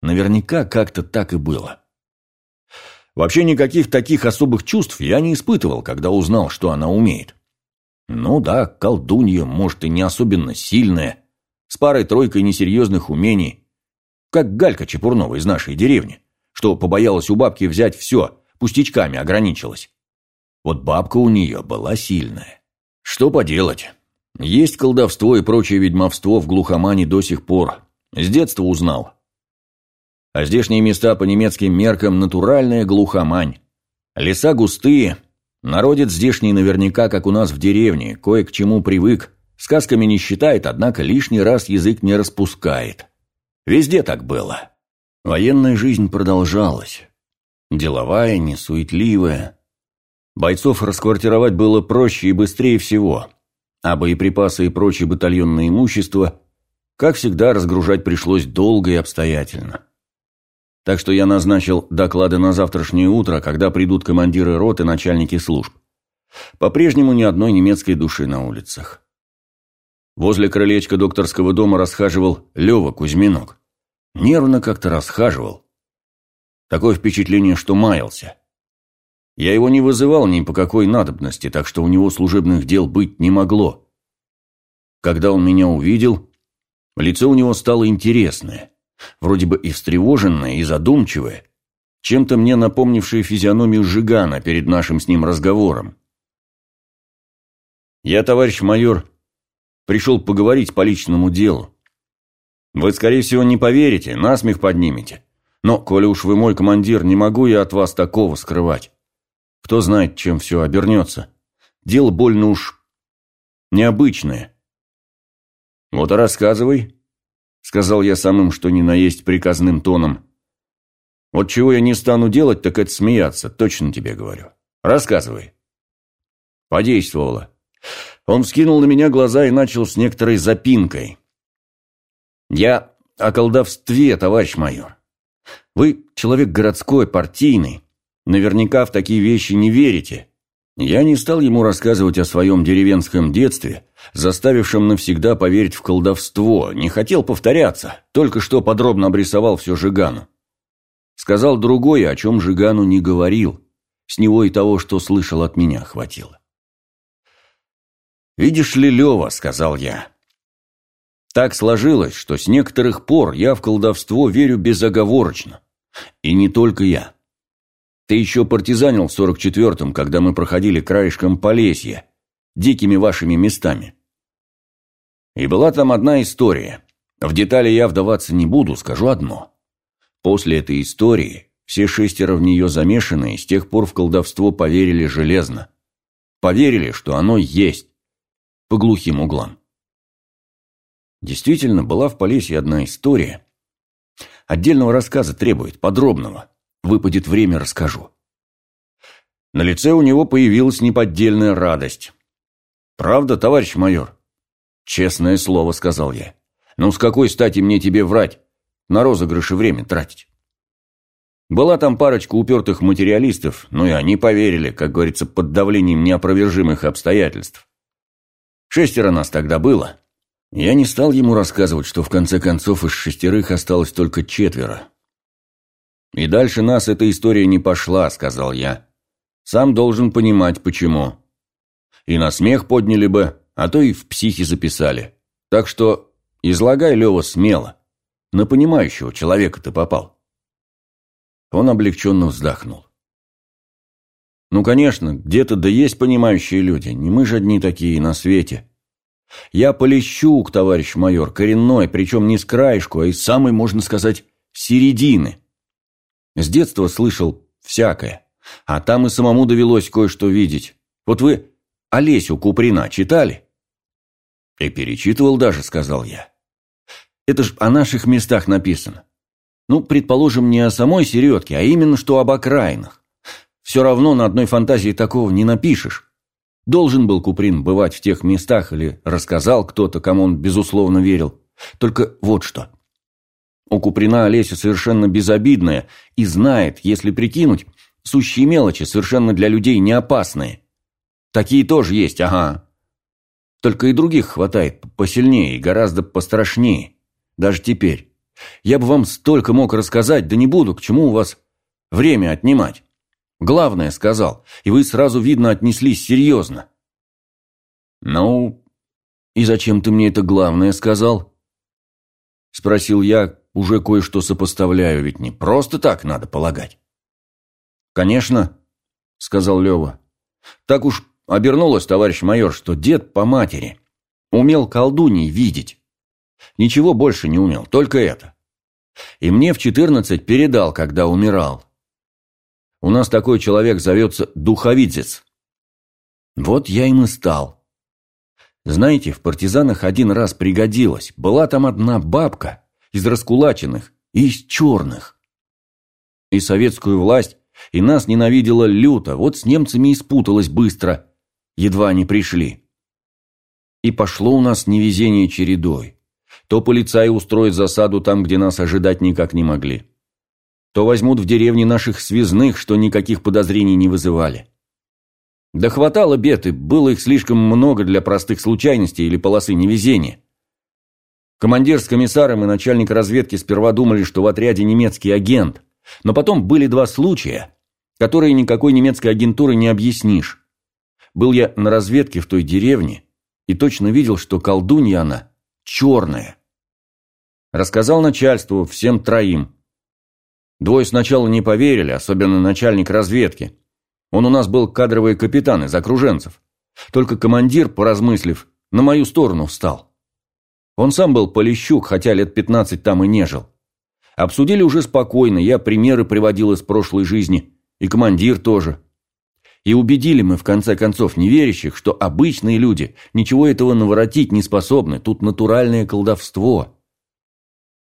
Наверняка как-то так и было. Вообще никаких таких особых чувств я не испытывал, когда узнал, что она умеет. Ну да, колдунья, может, и не особенно сильная, с парой-тройкой несерьезных умений, как Галька Чепурнова из нашей деревни, что побоялась у бабки взять все, пустячками ограничилась. Вот бабка у нее была сильная. Что поделать? Есть колдовство и прочее ведьмовство в глухомане до сих пор. С детства узнал. А здешние места по немецким меркам натуральная глухомань. Леса густые, народец здешний наверняка, как у нас в деревне, кое к чему привык, сказками не считает, однако лишний раз язык не распускает. Везде так было. Военная жизнь продолжалась. Деловая, несуетливая. Бойцов расквартировать было проще и быстрее всего а боеприпасы и прочее батальонное имущество, как всегда, разгружать пришлось долго и обстоятельно. Так что я назначил доклады на завтрашнее утро, когда придут командиры рот и начальники служб. По-прежнему ни одной немецкой души на улицах. Возле крылечка докторского дома расхаживал Лева Кузьминок. Нервно как-то расхаживал. Такое впечатление, что маялся. Я его не вызывал ни по какой надобности, так что у него служебных дел быть не могло. Когда он меня увидел, лицо у него стало интересное, вроде бы и встревоженное, и задумчивое, чем-то мне напомнившее физиономию Жигана перед нашим с ним разговором. «Я, товарищ майор, Пришел поговорить по личному делу. Вы, скорее всего, не поверите, насмех поднимете. Но, коли уж вы мой командир, не могу я от вас такого скрывать. Кто знает, чем все обернется. Дело больно уж необычное. Вот и рассказывай, сказал я самым что ни на есть приказным тоном. Вот чего я не стану делать, так это смеяться, точно тебе говорю. Рассказывай. Подействовало. Он вскинул на меня глаза и начал с некоторой запинкой. «Я о колдовстве, товарищ майор. Вы человек городской, партийный. Наверняка в такие вещи не верите. Я не стал ему рассказывать о своем деревенском детстве, заставившем навсегда поверить в колдовство, не хотел повторяться, только что подробно обрисовал все Жигану. Сказал другое, о чем Жигану не говорил. С него и того, что слышал от меня, хватило. «Видишь ли, Лева», — сказал я, — «так сложилось, что с некоторых пор я в колдовство верю безоговорочно. И не только я. Ты еще партизанил в 44-м, когда мы проходили краешком Полесья, дикими вашими местами. И была там одна история. В детали я вдаваться не буду, скажу одно. После этой истории все шестеро в нее замешанные с тех пор в колдовство поверили железно. Поверили, что оно есть. По глухим углам. Действительно, была в Полесье одна история. Отдельного рассказа требует, подробного. Выпадет время, расскажу. На лице у него появилась неподдельная радость. «Правда, товарищ майор?» «Честное слово», — сказал я. «Ну, с какой стати мне тебе врать? на розыгрыши время тратить. Была там парочка упертых материалистов, но и они поверили, как говорится, под давлением неопровержимых обстоятельств. Шестеро нас тогда было. Я не стал ему рассказывать, что в конце концов из шестерых осталось только четверо. «И дальше нас эта история не пошла», — сказал я. «Сам должен понимать, почему. И на смех подняли бы, а то и в психи записали. Так что излагай, Лева, смело. На понимающего человека ты попал. Он облегченно вздохнул. Ну, конечно, где-то да есть понимающие люди, не мы же одни такие на свете. Я полещук, товарищ майор, коренной, причем не с краешку, а из самой, можно сказать, середины. С детства слышал всякое, а там и самому довелось кое-что видеть. Вот вы Олесю Куприна читали? И перечитывал даже, сказал я. Это ж о наших местах написано. Ну, предположим, не о самой середке, а именно что об окраинах. Все равно на одной фантазии такого не напишешь. Должен был Куприн бывать в тех местах или рассказал кто-то, кому он безусловно верил. Только вот что. У Куприна Олеся совершенно безобидная и знает, если прикинуть, сущие мелочи, совершенно для людей не опасные. Такие тоже есть, ага. Только и других хватает посильнее и гораздо пострашнее. Даже теперь. Я бы вам столько мог рассказать, да не буду, к чему у вас время отнимать. Главное сказал, и вы сразу, видно, отнеслись серьезно. Ну, и зачем ты мне это главное сказал? Спросил я, уже кое-что сопоставляю, ведь не просто так надо полагать. Конечно, сказал Лева. Так уж обернулось, товарищ майор, что дед по матери умел колдуней видеть. Ничего больше не умел, только это. И мне в четырнадцать передал, когда умирал. У нас такой человек зовется духовидец. Вот я им и стал. Знаете, в партизанах один раз пригодилось. Была там одна бабка из раскулаченных и из черных. И советскую власть, и нас ненавидела люто. Вот с немцами и спуталась быстро. Едва они пришли. И пошло у нас невезение чередой. То полицаи устроят засаду там, где нас ожидать никак не могли. То возьмут в деревне наших связных, что никаких подозрений не вызывали. Да хватало бед, было их слишком много для простых случайностей или полосы невезения. Командир с комиссаром и начальник разведки сперва думали, что в отряде немецкий агент, но потом были два случая, которые никакой немецкой агентуры не объяснишь. Был я на разведке в той деревне и точно видел, что колдунья она черная. Рассказал начальству, всем троим. Двое сначала не поверили, особенно начальник разведки. Он у нас был кадровый капитан из окруженцев. Только командир, поразмыслив, на мою сторону встал. Он сам был полищук, хотя лет пятнадцать там и не жил. Обсудили уже спокойно, я примеры приводил из прошлой жизни, и командир тоже. И убедили мы, в конце концов, неверящих, что обычные люди ничего этого наворотить не способны, тут натуральное колдовство.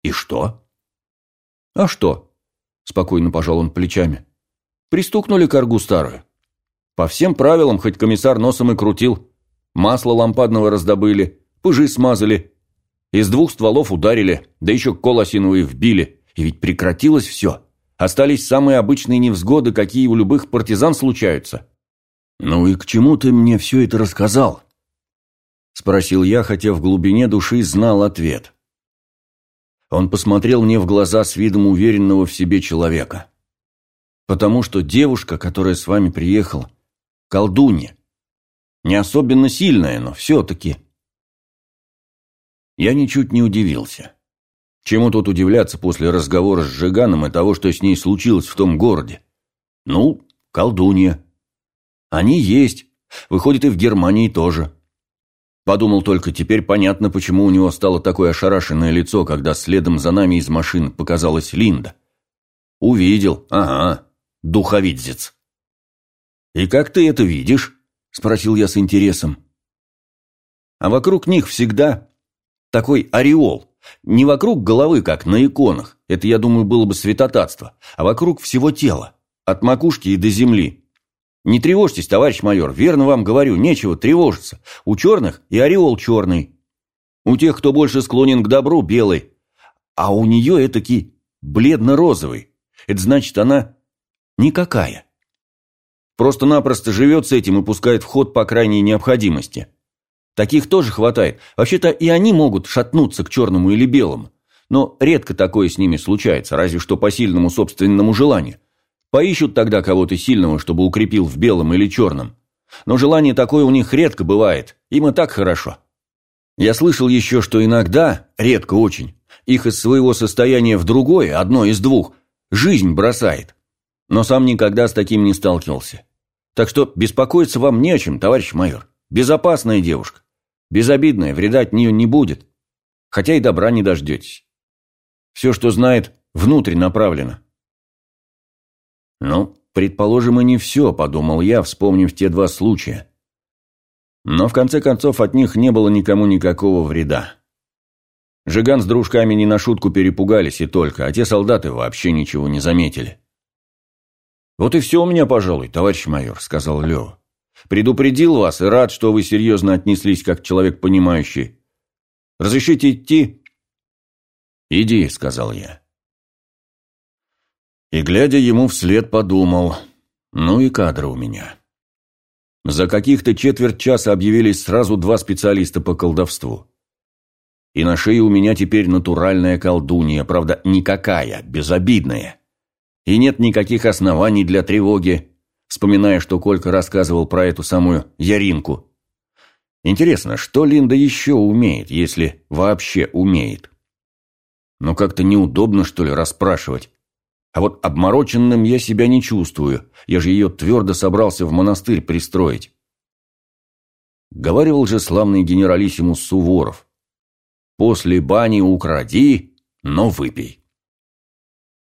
И что? А что? Спокойно пожал он плечами. Пристукнули коргу старую. По всем правилам, хоть комиссар носом и крутил. Масло лампадного раздобыли, пыжи смазали, из двух стволов ударили, да еще кол осиновый вбили. И ведь прекратилось все. Остались самые обычные невзгоды, какие у любых партизан случаются. «Ну и к чему ты мне все это рассказал?» Спросил я, хотя в глубине души знал ответ. Он посмотрел мне в глаза с видом уверенного в себе человека. «Потому что девушка, которая с вами приехала, колдунья. Не особенно сильная, но все-таки я ничуть не удивился. Чему тут удивляться после разговора с Жиганом и того, что с ней случилось в том городе? Ну, колдунья. Они есть. Выходит, и в Германии тоже. Подумал только, теперь понятно, почему у него стало такое ошарашенное лицо, когда следом за нами из машин показалась Линда. Увидел, ага, духовидзец. «И как ты это видишь?» – спросил я с интересом. А вокруг них всегда такой ореол. Не вокруг головы, как на иконах, это, я думаю, было бы святотатство, а вокруг всего тела, от макушки и до земли. Не тревожьтесь, товарищ майор, верно вам говорю, нечего тревожиться. У черных и ореол черный. У тех, кто больше склонен к добру, белый. А у нее этакий бледно-розовый. Это значит, она никакая. Просто-напросто живет с этим и пускает в ход по крайней необходимости. Таких тоже хватает. Вообще-то и они могут шатнуться к черному или белому. Но редко такое с ними случается, разве что по сильному собственному желанию. Поищут тогда кого-то сильного, чтобы укрепил в белом или черном. Но желание такое у них редко бывает, им и так хорошо. Я слышал еще, что иногда, редко очень, их из своего состояния в другое, одно из двух, жизнь бросает. Но сам никогда с таким не сталкивался. Так что беспокоиться вам не о чем, товарищ майор. Безопасная девушка. Безобидная, вреда от нее не будет. Хотя и добра не дождетесь. Все, что знает, внутрь направлено. Ну, предположим, и не все, подумал я, вспомнив те два случая. Но в конце концов от них не было никому никакого вреда. Жиган с дружками не на шутку перепугались и только, а те солдаты вообще ничего не заметили. «Вот и все у меня, пожалуй, товарищ майор», — сказал Лева. Предупредил вас и рад, что вы серьезно отнеслись как человек понимающий. Разрешите идти?» «Иди», — сказал я. И, глядя ему вслед, подумал, ну и кадры у меня. За каких-то четверть часа объявились сразу два специалиста по колдовству. И на шее у меня теперь натуральная колдунья, правда, никакая, безобидная. И нет никаких оснований для тревоги вспоминая, что Колька рассказывал про эту самую Яринку. Интересно, что Линда еще умеет, если вообще умеет? Но как-то неудобно, что ли, расспрашивать. А вот обмороченным я себя не чувствую, я же ее твердо собрался в монастырь пристроить. Говаривал же славный генералиссимус Суворов. «После бани укради, но выпей».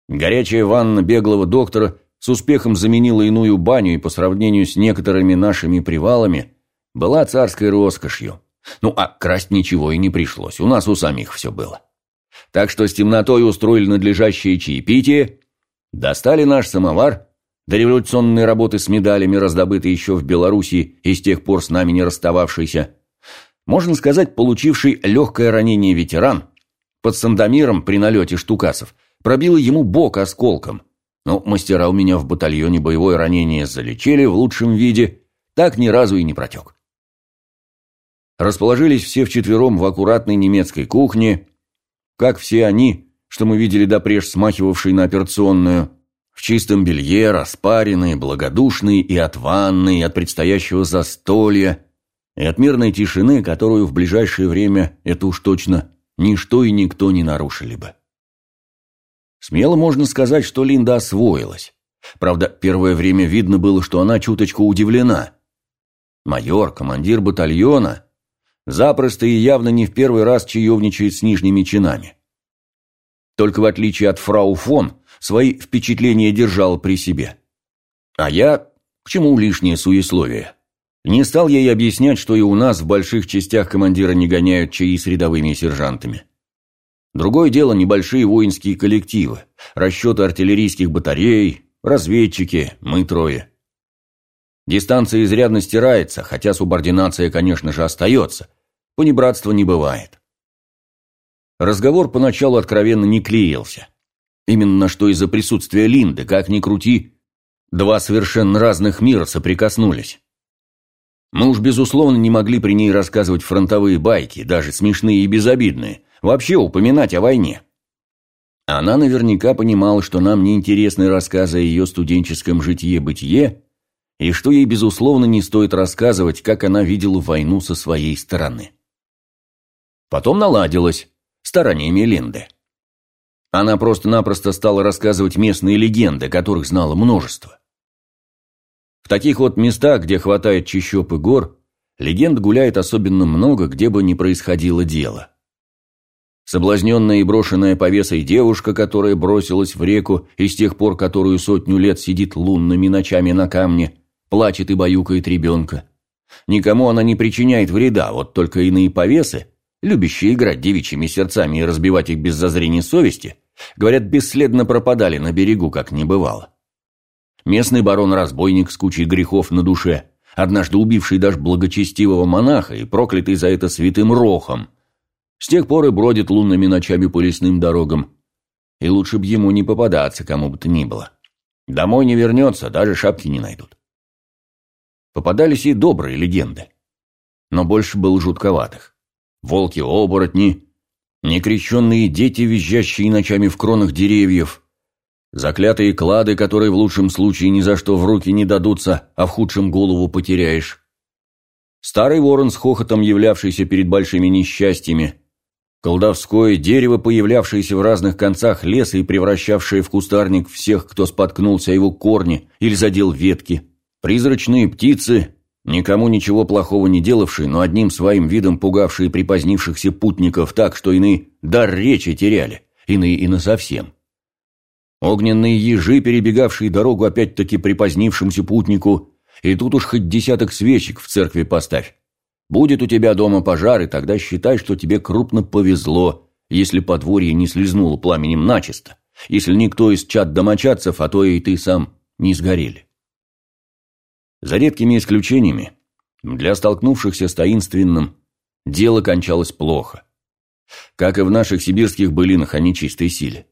Горячая ванна беглого доктора с успехом заменила иную баню и по сравнению с некоторыми нашими привалами была царской роскошью. Ну, а красть ничего и не пришлось, у нас у самих все было. Так что с темнотой устроили надлежащее чаепитие, достали наш самовар, до революционной работы с медалями, раздобытой еще в Белоруссии и с тех пор с нами не расстававшийся. Можно сказать, получивший легкое ранение ветеран, под Сандомиром при налете штукасов, пробило ему бок осколком – но мастера у меня в батальоне боевое ранение залечили в лучшем виде, так ни разу и не протек. Расположились все вчетвером в аккуратной немецкой кухне, как все они, что мы видели допреж смахивавшие на операционную, в чистом белье, распаренные, благодушные и от ванны, и от предстоящего застолья, и от мирной тишины, которую в ближайшее время, это уж точно, ничто и никто не нарушили бы. Смело можно сказать, что Линда освоилась. Правда, первое время видно было, что она чуточку удивлена. Майор, командир батальона. Запросто и явно не в первый раз чаевничает с нижними чинами. Только в отличие от фрау фон, свои впечатления держал при себе. А я... К чему лишнее суесловие? Не стал ей объяснять, что и у нас в больших частях командира не гоняют чаи с рядовыми сержантами. Другое дело небольшие воинские коллективы, расчеты артиллерийских батарей, разведчики, мы трое. Дистанция изрядно стирается, хотя субординация, конечно же, остается. Понебратства не бывает. Разговор поначалу откровенно не клеился. Именно что из-за присутствия Линды, как ни крути, два совершенно разных мира соприкоснулись. Мы уж, безусловно, не могли при ней рассказывать фронтовые байки, даже смешные и безобидные, вообще упоминать о войне. Она наверняка понимала, что нам неинтересны рассказы о ее студенческом житье-бытие, и что ей, безусловно, не стоит рассказывать, как она видела войну со своей стороны. Потом наладилась стараниями Линды. Она просто-напросто стала рассказывать местные легенды, которых знала множество. В таких вот местах, где хватает чащоб и гор, легенд гуляет особенно много, где бы ни происходило дело. Соблазненная и брошенная повесой девушка, которая бросилась в реку и с тех пор, которую сотню лет сидит лунными ночами на камне, плачет и баюкает ребенка. Никому она не причиняет вреда, вот только иные повесы, любящие играть девичьими сердцами и разбивать их без зазрения совести, говорят, бесследно пропадали на берегу, как не бывало местный барон-разбойник с кучей грехов на душе, однажды убивший даже благочестивого монаха и проклятый за это святым рохом. С тех пор и бродит лунными ночами по лесным дорогам. И лучше б ему не попадаться, кому бы то ни было. Домой не вернется, даже шапки не найдут. Попадались и добрые легенды. Но больше было жутковатых. Волки-оборотни, некрещенные дети, визжащие ночами в кронах деревьев – Заклятые клады, которые в лучшем случае ни за что в руки не дадутся, а в худшем голову потеряешь. Старый ворон с хохотом, являвшийся перед большими несчастьями. Колдовское дерево, появлявшееся в разных концах леса и превращавшее в кустарник всех, кто споткнулся о его корни или задел ветки. Призрачные птицы, никому ничего плохого не делавшие, но одним своим видом пугавшие припозднившихся путников так, что иные дар речи теряли, иные и насовсем. Огненные ежи, перебегавшие дорогу опять-таки припозднившемуся путнику, и тут уж хоть десяток свечек в церкви поставь. Будет у тебя дома пожар, и тогда считай, что тебе крупно повезло, если подворье не слезнуло пламенем начисто, если никто из чад домочадцев, а то и ты сам, не сгорели. За редкими исключениями, для столкнувшихся с таинственным, дело кончалось плохо. Как и в наших сибирских былинах о нечистой силе.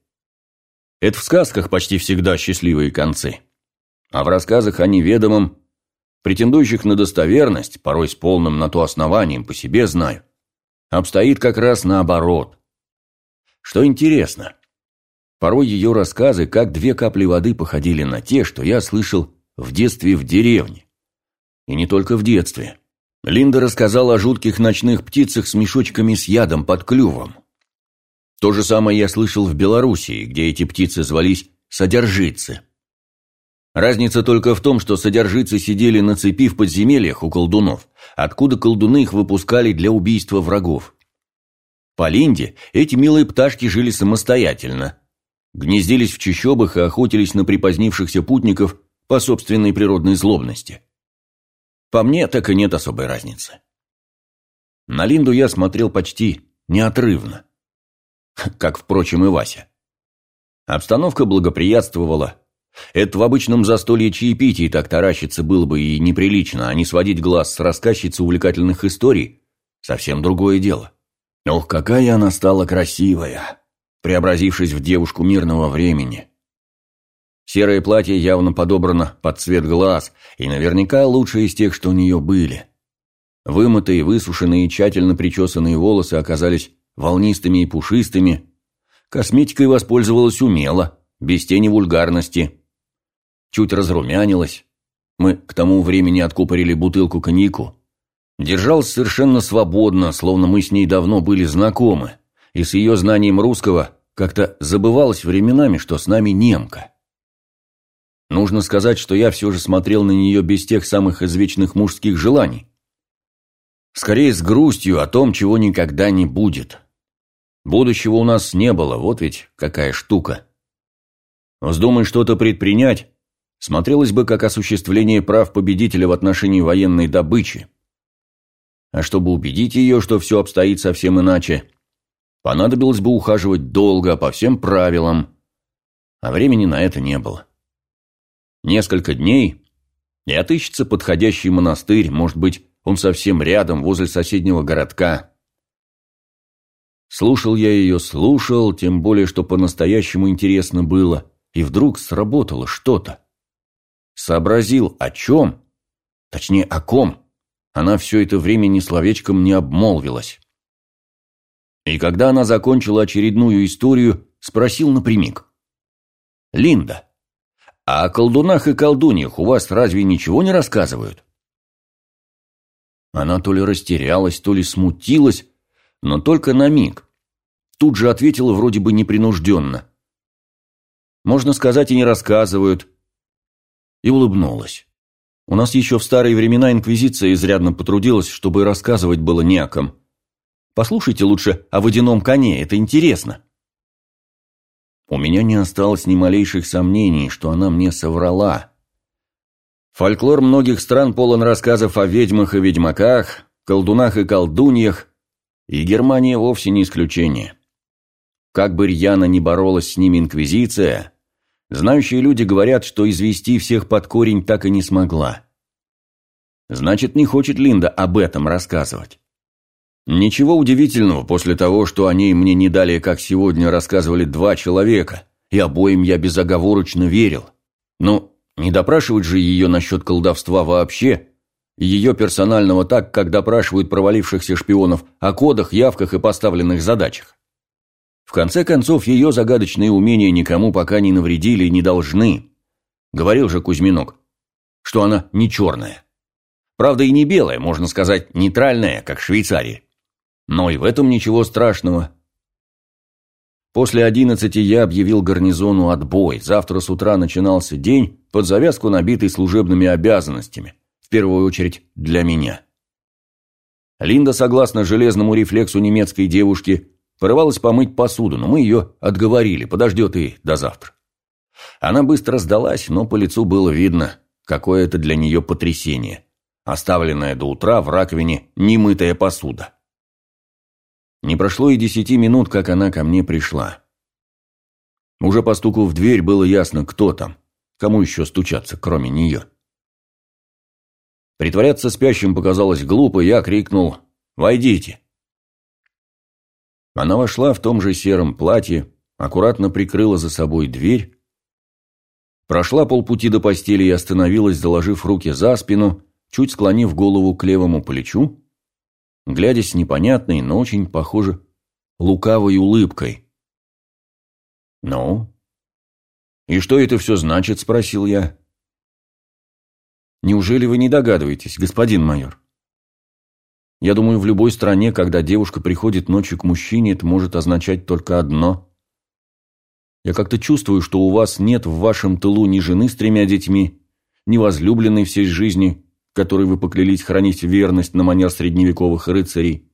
Это в сказках почти всегда счастливые концы. А в рассказах о неведомом, претендующих на достоверность, порой с полным на то основанием, по себе знаю, обстоит как раз наоборот. Что интересно, порой ее рассказы, как две капли воды, походили на те, что я слышал в детстве в деревне. И не только в детстве. Линда рассказала о жутких ночных птицах с мешочками с ядом под клювом. То же самое я слышал в Белоруссии, где эти птицы звались содержицы. Разница только в том, что содержицы сидели на цепи в подземельях у колдунов, откуда колдуны их выпускали для убийства врагов. По Линде эти милые пташки жили самостоятельно, гнездились в чащобах и охотились на припозднившихся путников по собственной природной злобности. По мне, так и нет особой разницы. На Линду я смотрел почти неотрывно как, впрочем, и Вася. Обстановка благоприятствовала. Это в обычном застолье чаепитий так таращиться было бы и неприлично, а не сводить глаз с рассказчицы увлекательных историй – совсем другое дело. Ох, какая она стала красивая, преобразившись в девушку мирного времени. Серое платье явно подобрано под цвет глаз, и наверняка лучшее из тех, что у нее были. Вымытые, высушенные и тщательно причесанные волосы оказались волнистыми и пушистыми. Косметикой воспользовалась умело, без тени вульгарности. Чуть разрумянилась. Мы к тому времени откупорили бутылку коньяку. Держалась совершенно свободно, словно мы с ней давно были знакомы, и с ее знанием русского как-то забывалось временами, что с нами немка. Нужно сказать, что я все же смотрел на нее без тех самых извечных мужских желаний. Скорее с грустью о том, чего никогда не будет. Будущего у нас не было, вот ведь какая штука. Вздумай что-то предпринять, смотрелось бы как осуществление прав победителя в отношении военной добычи. А чтобы убедить ее, что все обстоит совсем иначе, понадобилось бы ухаживать долго, по всем правилам, а времени на это не было. Несколько дней, и отыщется подходящий монастырь, может быть, он совсем рядом, возле соседнего городка. Слушал я ее, слушал, тем более, что по-настоящему интересно было, и вдруг сработало что-то. Сообразил, о чем, точнее, о ком она все это время ни словечком не обмолвилась. И когда она закончила очередную историю, спросил напрямик. «Линда, а о колдунах и колдуньях у вас разве ничего не рассказывают?» Она то ли растерялась, то ли смутилась, но только на миг. Тут же ответила вроде бы непринужденно. «Можно сказать, и не рассказывают». И улыбнулась. У нас еще в старые времена Инквизиция изрядно потрудилась, чтобы рассказывать было не о ком. Послушайте лучше о водяном коне, это интересно. У меня не осталось ни малейших сомнений, что она мне соврала. Фольклор многих стран полон рассказов о ведьмах и ведьмаках, колдунах и колдуньях, и Германия вовсе не исключение. Как бы рьяно ни боролась с ними Инквизиция, Знающие люди говорят, что извести всех под корень так и не смогла. Значит, не хочет Линда об этом рассказывать. Ничего удивительного после того, что о ней мне не далее, как сегодня, рассказывали два человека, и обоим я безоговорочно верил. Ну, не допрашивать же ее насчет колдовства вообще, ее персонального так, как допрашивают провалившихся шпионов о кодах, явках и поставленных задачах. В конце концов, ее загадочные умения никому пока не навредили и не должны. Говорил же Кузьминок, что она не черная. Правда, и не белая, можно сказать, нейтральная, как в Швейцарии. Но и в этом ничего страшного. После одиннадцати я объявил гарнизону отбой. Завтра с утра начинался день, под завязку набитый служебными обязанностями. В первую очередь для меня. Линда, согласно железному рефлексу немецкой девушки, Порывалась помыть посуду, но мы ее отговорили, подождет и до завтра. Она быстро сдалась, но по лицу было видно, какое это для нее потрясение. Оставленная до утра в раковине немытая посуда. Не прошло и десяти минут, как она ко мне пришла. Уже по стуку в дверь было ясно, кто там, кому еще стучаться, кроме нее. Притворяться спящим показалось глупо, я крикнул «Войдите!». Она вошла в том же сером платье, аккуратно прикрыла за собой дверь, прошла полпути до постели и остановилась, заложив руки за спину, чуть склонив голову к левому плечу, глядя с непонятной, но очень, похоже, лукавой улыбкой. «Ну? И что это все значит?» – спросил я. «Неужели вы не догадываетесь, господин майор?» Я думаю, в любой стране, когда девушка приходит ночью к мужчине, это может означать только одно. Я как-то чувствую, что у вас нет в вашем тылу ни жены с тремя детьми, ни возлюбленной всей жизни, которой вы поклялись хранить верность на манер средневековых рыцарей.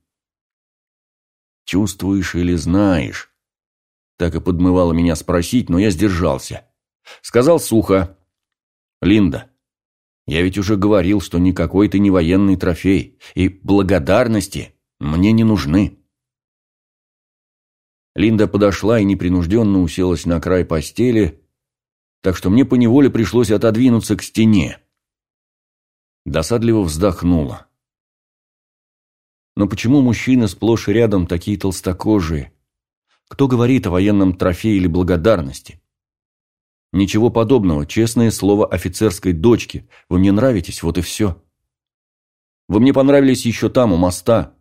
Чувствуешь или знаешь? Так и подмывало меня спросить, но я сдержался. Сказал сухо. Линда, я ведь уже говорил, что никакой ты не военный трофей, и благодарности мне не нужны. Линда подошла и непринужденно уселась на край постели, так что мне поневоле пришлось отодвинуться к стене. Досадливо вздохнула. Но почему мужчины сплошь и рядом такие толстокожие? Кто говорит о военном трофее или благодарности? Ничего подобного, честное слово офицерской дочки. Вы мне нравитесь, вот и все. Вы мне понравились еще там, у моста.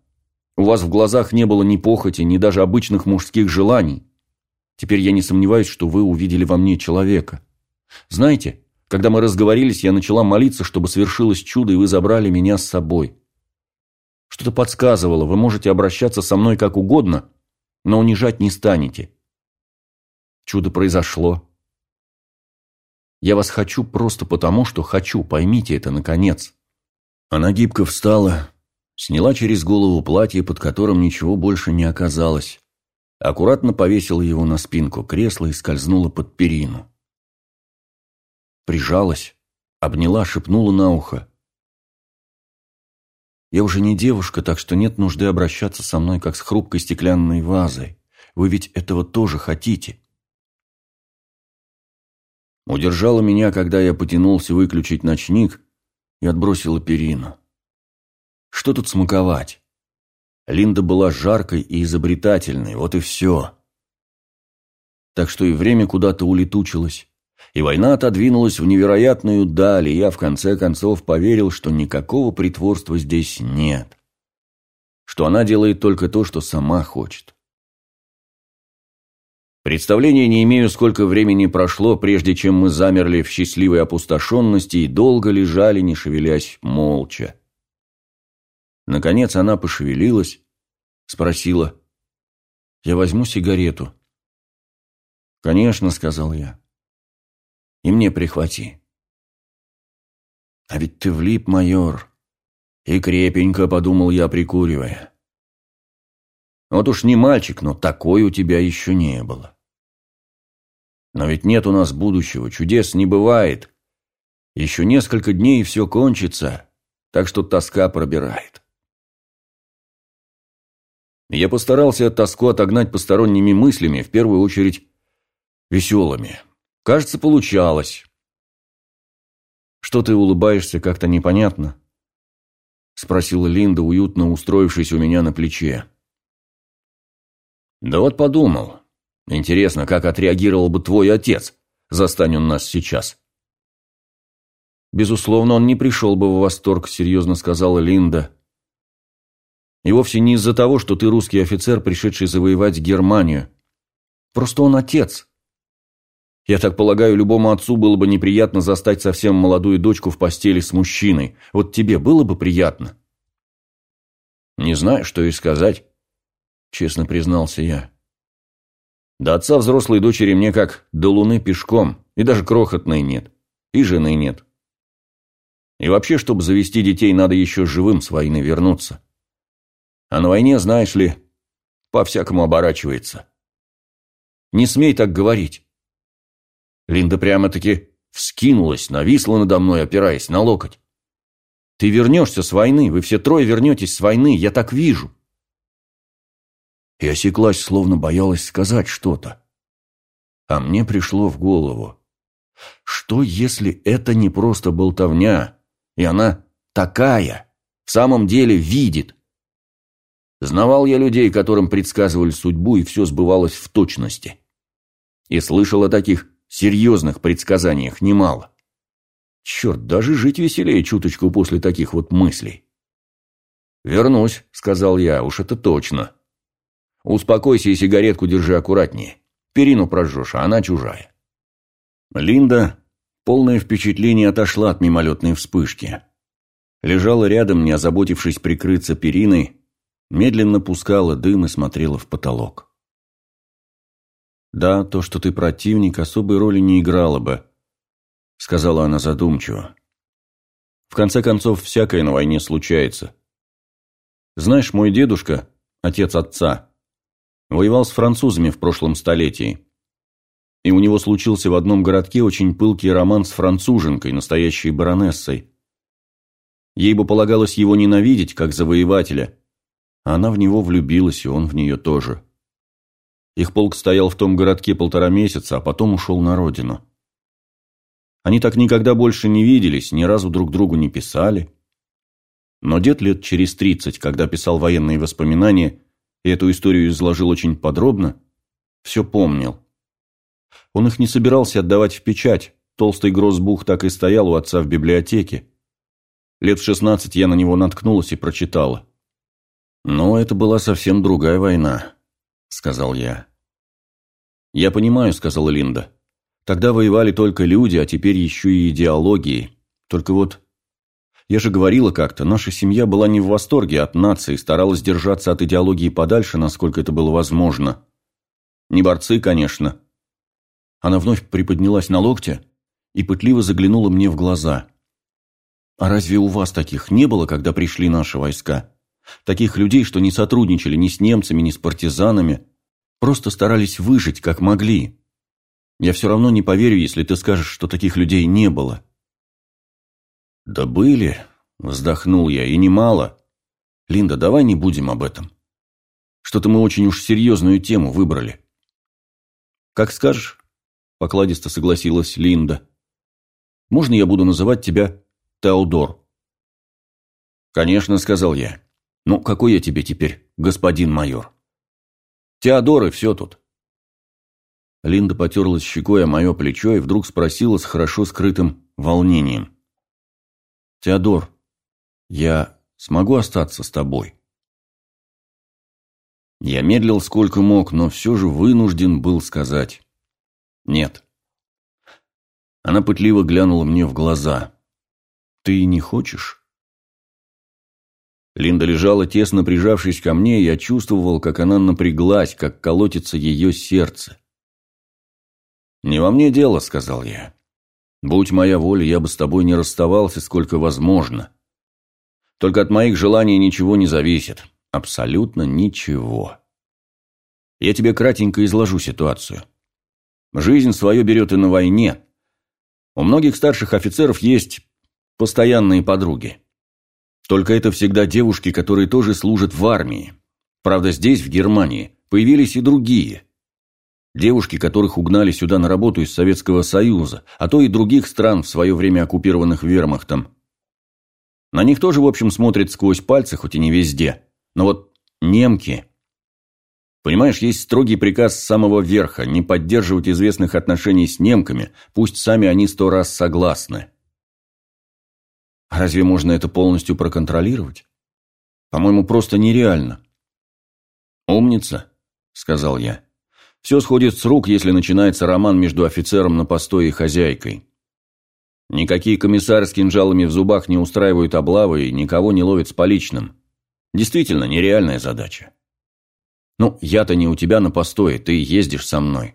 У вас в глазах не было ни похоти, ни даже обычных мужских желаний. Теперь я не сомневаюсь, что вы увидели во мне человека. Знаете, когда мы разговорились, я начала молиться, чтобы свершилось чудо, и вы забрали меня с собой. Что-то подсказывало, вы можете обращаться со мной как угодно, но унижать не станете. Чудо произошло. Я вас хочу просто потому, что хочу, поймите это, наконец». Она гибко встала, Сняла через голову платье, под которым ничего больше не оказалось. Аккуратно повесила его на спинку кресла и скользнула под перину. Прижалась, обняла, шепнула на ухо. «Я уже не девушка, так что нет нужды обращаться со мной, как с хрупкой стеклянной вазой. Вы ведь этого тоже хотите». Удержала меня, когда я потянулся выключить ночник и отбросила перину. Что тут смаковать? Линда была жаркой и изобретательной, вот и все. Так что и время куда-то улетучилось, и война отодвинулась в невероятную даль, и я в конце концов поверил, что никакого притворства здесь нет. Что она делает только то, что сама хочет. Представления не имею, сколько времени прошло, прежде чем мы замерли в счастливой опустошенности и долго лежали, не шевелясь, молча. Наконец она пошевелилась, спросила. «Я возьму сигарету». «Конечно», — сказал я. «И мне прихвати». «А ведь ты влип, майор». И крепенько, подумал я, прикуривая. Вот уж не мальчик, но такой у тебя еще не было. Но ведь нет у нас будущего, чудес не бывает. Еще несколько дней и все кончится, так что тоска пробирает. Я постарался тоску отогнать посторонними мыслями, в первую очередь веселыми. Кажется, получалось. «Что ты улыбаешься как-то непонятно?» — спросила Линда, уютно устроившись у меня на плече. Да вот подумал. Интересно, как отреагировал бы твой отец, застань он нас сейчас. Безусловно, он не пришел бы в восторг, серьезно сказала Линда. И вовсе не из-за того, что ты русский офицер, пришедший завоевать Германию. Просто он отец. Я так полагаю, любому отцу было бы неприятно застать совсем молодую дочку в постели с мужчиной. Вот тебе было бы приятно? Не знаю, что и сказать. – честно признался я. «До отца взрослой дочери мне как до луны пешком, и даже крохотной нет, и жены нет. И вообще, чтобы завести детей, надо еще живым с войны вернуться. А на войне, знаешь ли, по-всякому оборачивается. Не смей так говорить». Линда прямо-таки вскинулась, нависла надо мной, опираясь на локоть. «Ты вернешься с войны, вы все трое вернетесь с войны, я так вижу» и осеклась, словно боялась сказать что-то. А мне пришло в голову, что если это не просто болтовня, и она такая, в самом деле видит? Знавал я людей, которым предсказывали судьбу, и все сбывалось в точности. И слышал о таких серьезных предсказаниях немало. Черт, даже жить веселее чуточку после таких вот мыслей. «Вернусь», — сказал я, — «уж это точно». Успокойся и сигаретку держи аккуратнее. Перину прожжешь, а она чужая. Линда, полное впечатление, отошла от мимолетной вспышки. Лежала рядом, не озаботившись прикрыться периной, медленно пускала дым и смотрела в потолок. «Да, то, что ты противник, особой роли не играло бы», — сказала она задумчиво. «В конце концов, всякое на войне случается. Знаешь, мой дедушка, отец отца, Воевал с французами в прошлом столетии. И у него случился в одном городке очень пылкий роман с француженкой, настоящей баронессой. Ей бы полагалось его ненавидеть, как завоевателя. А она в него влюбилась, и он в нее тоже. Их полк стоял в том городке полтора месяца, а потом ушел на родину. Они так никогда больше не виделись, ни разу друг другу не писали. Но дед лет через тридцать, когда писал военные воспоминания, и эту историю изложил очень подробно, все помнил. Он их не собирался отдавать в печать, толстый грозбух так и стоял у отца в библиотеке. Лет в шестнадцать я на него наткнулась и прочитала. «Но это была совсем другая война», — сказал я. «Я понимаю», — сказала Линда. «Тогда воевали только люди, а теперь еще и идеологии. Только вот я же говорила как-то, наша семья была не в восторге от нации, старалась держаться от идеологии подальше, насколько это было возможно. Не борцы, конечно. Она вновь приподнялась на локте и пытливо заглянула мне в глаза. «А разве у вас таких не было, когда пришли наши войска? Таких людей, что не сотрудничали ни с немцами, ни с партизанами, просто старались выжить, как могли. Я все равно не поверю, если ты скажешь, что таких людей не было. Да были, вздохнул я, и немало. Линда, давай не будем об этом. Что-то мы очень уж серьезную тему выбрали. Как скажешь, покладисто согласилась Линда. Можно я буду называть тебя Теодор? Конечно, сказал я. Ну, какой я тебе теперь, господин майор? Теодор и все тут. Линда потерлась щекой о мое плечо и вдруг спросила с хорошо скрытым волнением. «Теодор, я смогу остаться с тобой?» Я медлил сколько мог, но все же вынужден был сказать «нет». Она пытливо глянула мне в глаза. «Ты не хочешь?» Линда лежала, тесно прижавшись ко мне, и я чувствовал, как она напряглась, как колотится ее сердце. «Не во мне дело», — сказал я. «Будь моя воля, я бы с тобой не расставался, сколько возможно. Только от моих желаний ничего не зависит. Абсолютно ничего. Я тебе кратенько изложу ситуацию. Жизнь свое берет и на войне. У многих старших офицеров есть постоянные подруги. Только это всегда девушки, которые тоже служат в армии. Правда, здесь, в Германии, появились и другие. Девушки, которых угнали сюда на работу из Советского Союза, а то и других стран, в свое время оккупированных вермахтом. На них тоже, в общем, смотрят сквозь пальцы, хоть и не везде. Но вот немки... Понимаешь, есть строгий приказ с самого верха не поддерживать известных отношений с немками, пусть сами они сто раз согласны. Разве можно это полностью проконтролировать? По-моему, просто нереально. «Умница», — сказал я. «Все сходит с рук, если начинается роман между офицером на постое и хозяйкой. Никакие комиссары с кинжалами в зубах не устраивают облавы и никого не ловят с поличным. Действительно, нереальная задача. Ну, я-то не у тебя на постое, ты ездишь со мной.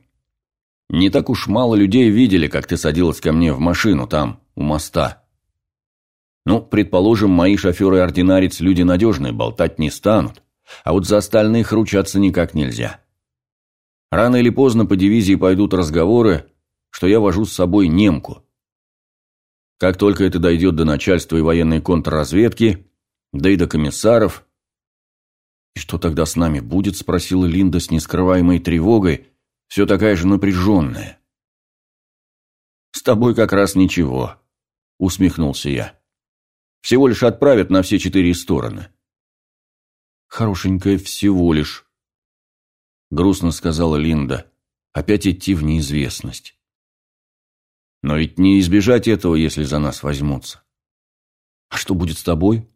Не так уж мало людей видели, как ты садилась ко мне в машину там, у моста. Ну, предположим, мои шоферы-ординарец люди надежные, болтать не станут. А вот за остальных ручаться никак нельзя. Рано или поздно по дивизии пойдут разговоры, что я вожу с собой немку. Как только это дойдет до начальства и военной контрразведки, да и до комиссаров... «И что тогда с нами будет?» – спросила Линда с нескрываемой тревогой, все такая же напряженная. «С тобой как раз ничего», – усмехнулся я. Всего лишь отправят на все четыре стороны. Хорошенькая всего лишь. Грустно сказала Линда. Опять идти в неизвестность. Но ведь не избежать этого, если за нас возьмутся. А что будет с тобой?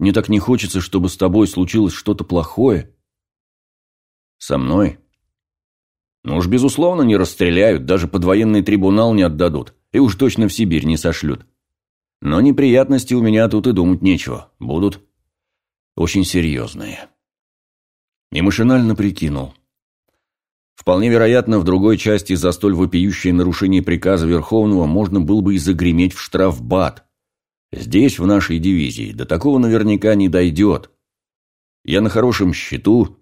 Мне так не хочется, чтобы с тобой случилось что-то плохое. Со мной? Ну уж, безусловно, не расстреляют, даже под военный трибунал не отдадут, и уж точно в Сибирь не сошлют. Но неприятности у меня тут и думать нечего. Будут очень серьезные. И машинально прикинул. Вполне вероятно, в другой части за столь вопиющее нарушение приказа Верховного можно было бы и загреметь в штрафбат. Здесь, в нашей дивизии, до такого наверняка не дойдет. Я на хорошем счету,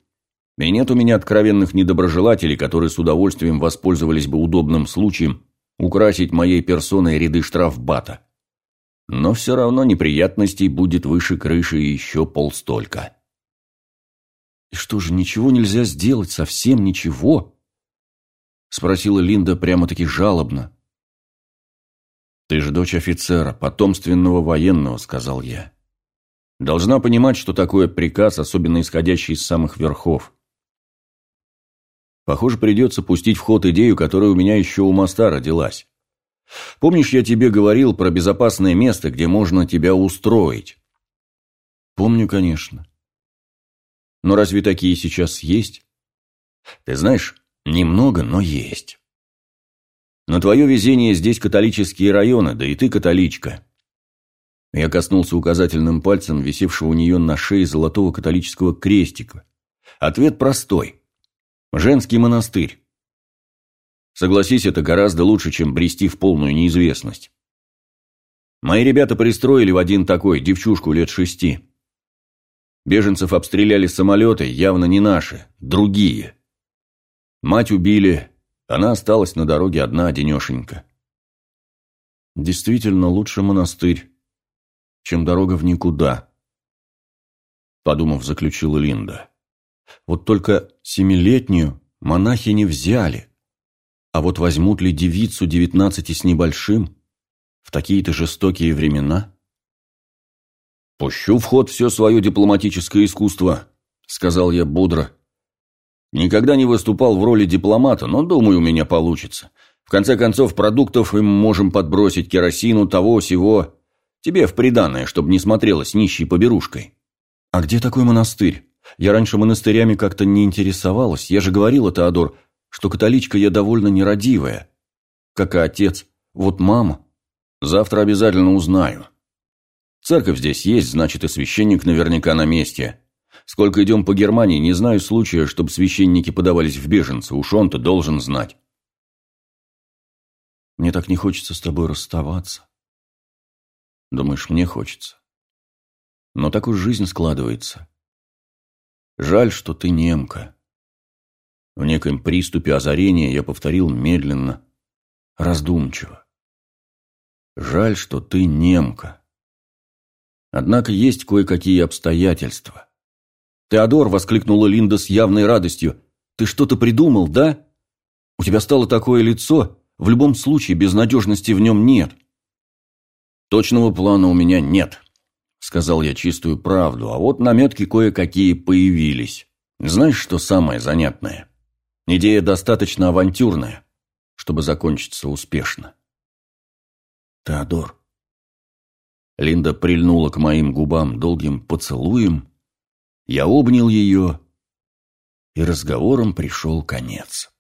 и нет у меня откровенных недоброжелателей, которые с удовольствием воспользовались бы удобным случаем украсить моей персоной ряды штрафбата. Но все равно неприятностей будет выше крыши еще полстолько. «И что же, ничего нельзя сделать? Совсем ничего?» Спросила Линда прямо-таки жалобно. «Ты ж дочь офицера, потомственного военного», — сказал я. «Должна понимать, что такое приказ, особенно исходящий из самых верхов. Похоже, придется пустить в ход идею, которая у меня еще у моста родилась. Помнишь, я тебе говорил про безопасное место, где можно тебя устроить? Помню, конечно. Но разве такие сейчас есть? Ты знаешь, немного, но есть. На твое везение здесь католические районы, да и ты католичка. Я коснулся указательным пальцем, висевшего у нее на шее золотого католического крестика. Ответ простой. Женский монастырь. Согласись, это гораздо лучше, чем брести в полную неизвестность. Мои ребята пристроили в один такой девчушку лет шести. Беженцев обстреляли самолеты, явно не наши, другие. Мать убили, она осталась на дороге одна, одинешенька. Действительно, лучше монастырь, чем дорога в никуда, подумав, заключила Линда. Вот только семилетнюю монахи не взяли. А вот возьмут ли девицу девятнадцати с небольшим в такие-то жестокие времена? «Пущу в ход все свое дипломатическое искусство», — сказал я бодро. «Никогда не выступал в роли дипломата, но, думаю, у меня получится. В конце концов, продуктов им можем подбросить, керосину, того, сего. Тебе в приданное, чтобы не смотрелось нищей поберушкой». «А где такой монастырь? Я раньше монастырями как-то не интересовалась. Я же говорила, Теодор, что католичка я довольно нерадивая. Как и отец. Вот мама. Завтра обязательно узнаю». Церковь здесь есть, значит, и священник наверняка на месте. Сколько идем по Германии, не знаю случая, чтобы священники подавались в беженцы. Уж он-то должен знать. Мне так не хочется с тобой расставаться. Думаешь, мне хочется? Но так уж жизнь складывается. Жаль, что ты немка. В некоем приступе озарения я повторил медленно, раздумчиво. Жаль, что ты немка. Однако есть кое-какие обстоятельства. «Теодор!» — воскликнула Линда с явной радостью. «Ты что-то придумал, да? У тебя стало такое лицо. В любом случае, безнадежности в нем нет». «Точного плана у меня нет», — сказал я чистую правду, а вот наметки кое-какие появились. Знаешь, что самое занятное? Идея достаточно авантюрная, чтобы закончиться успешно. «Теодор», Линда прильнула к моим губам долгим поцелуем. Я обнял ее, и разговором пришел конец.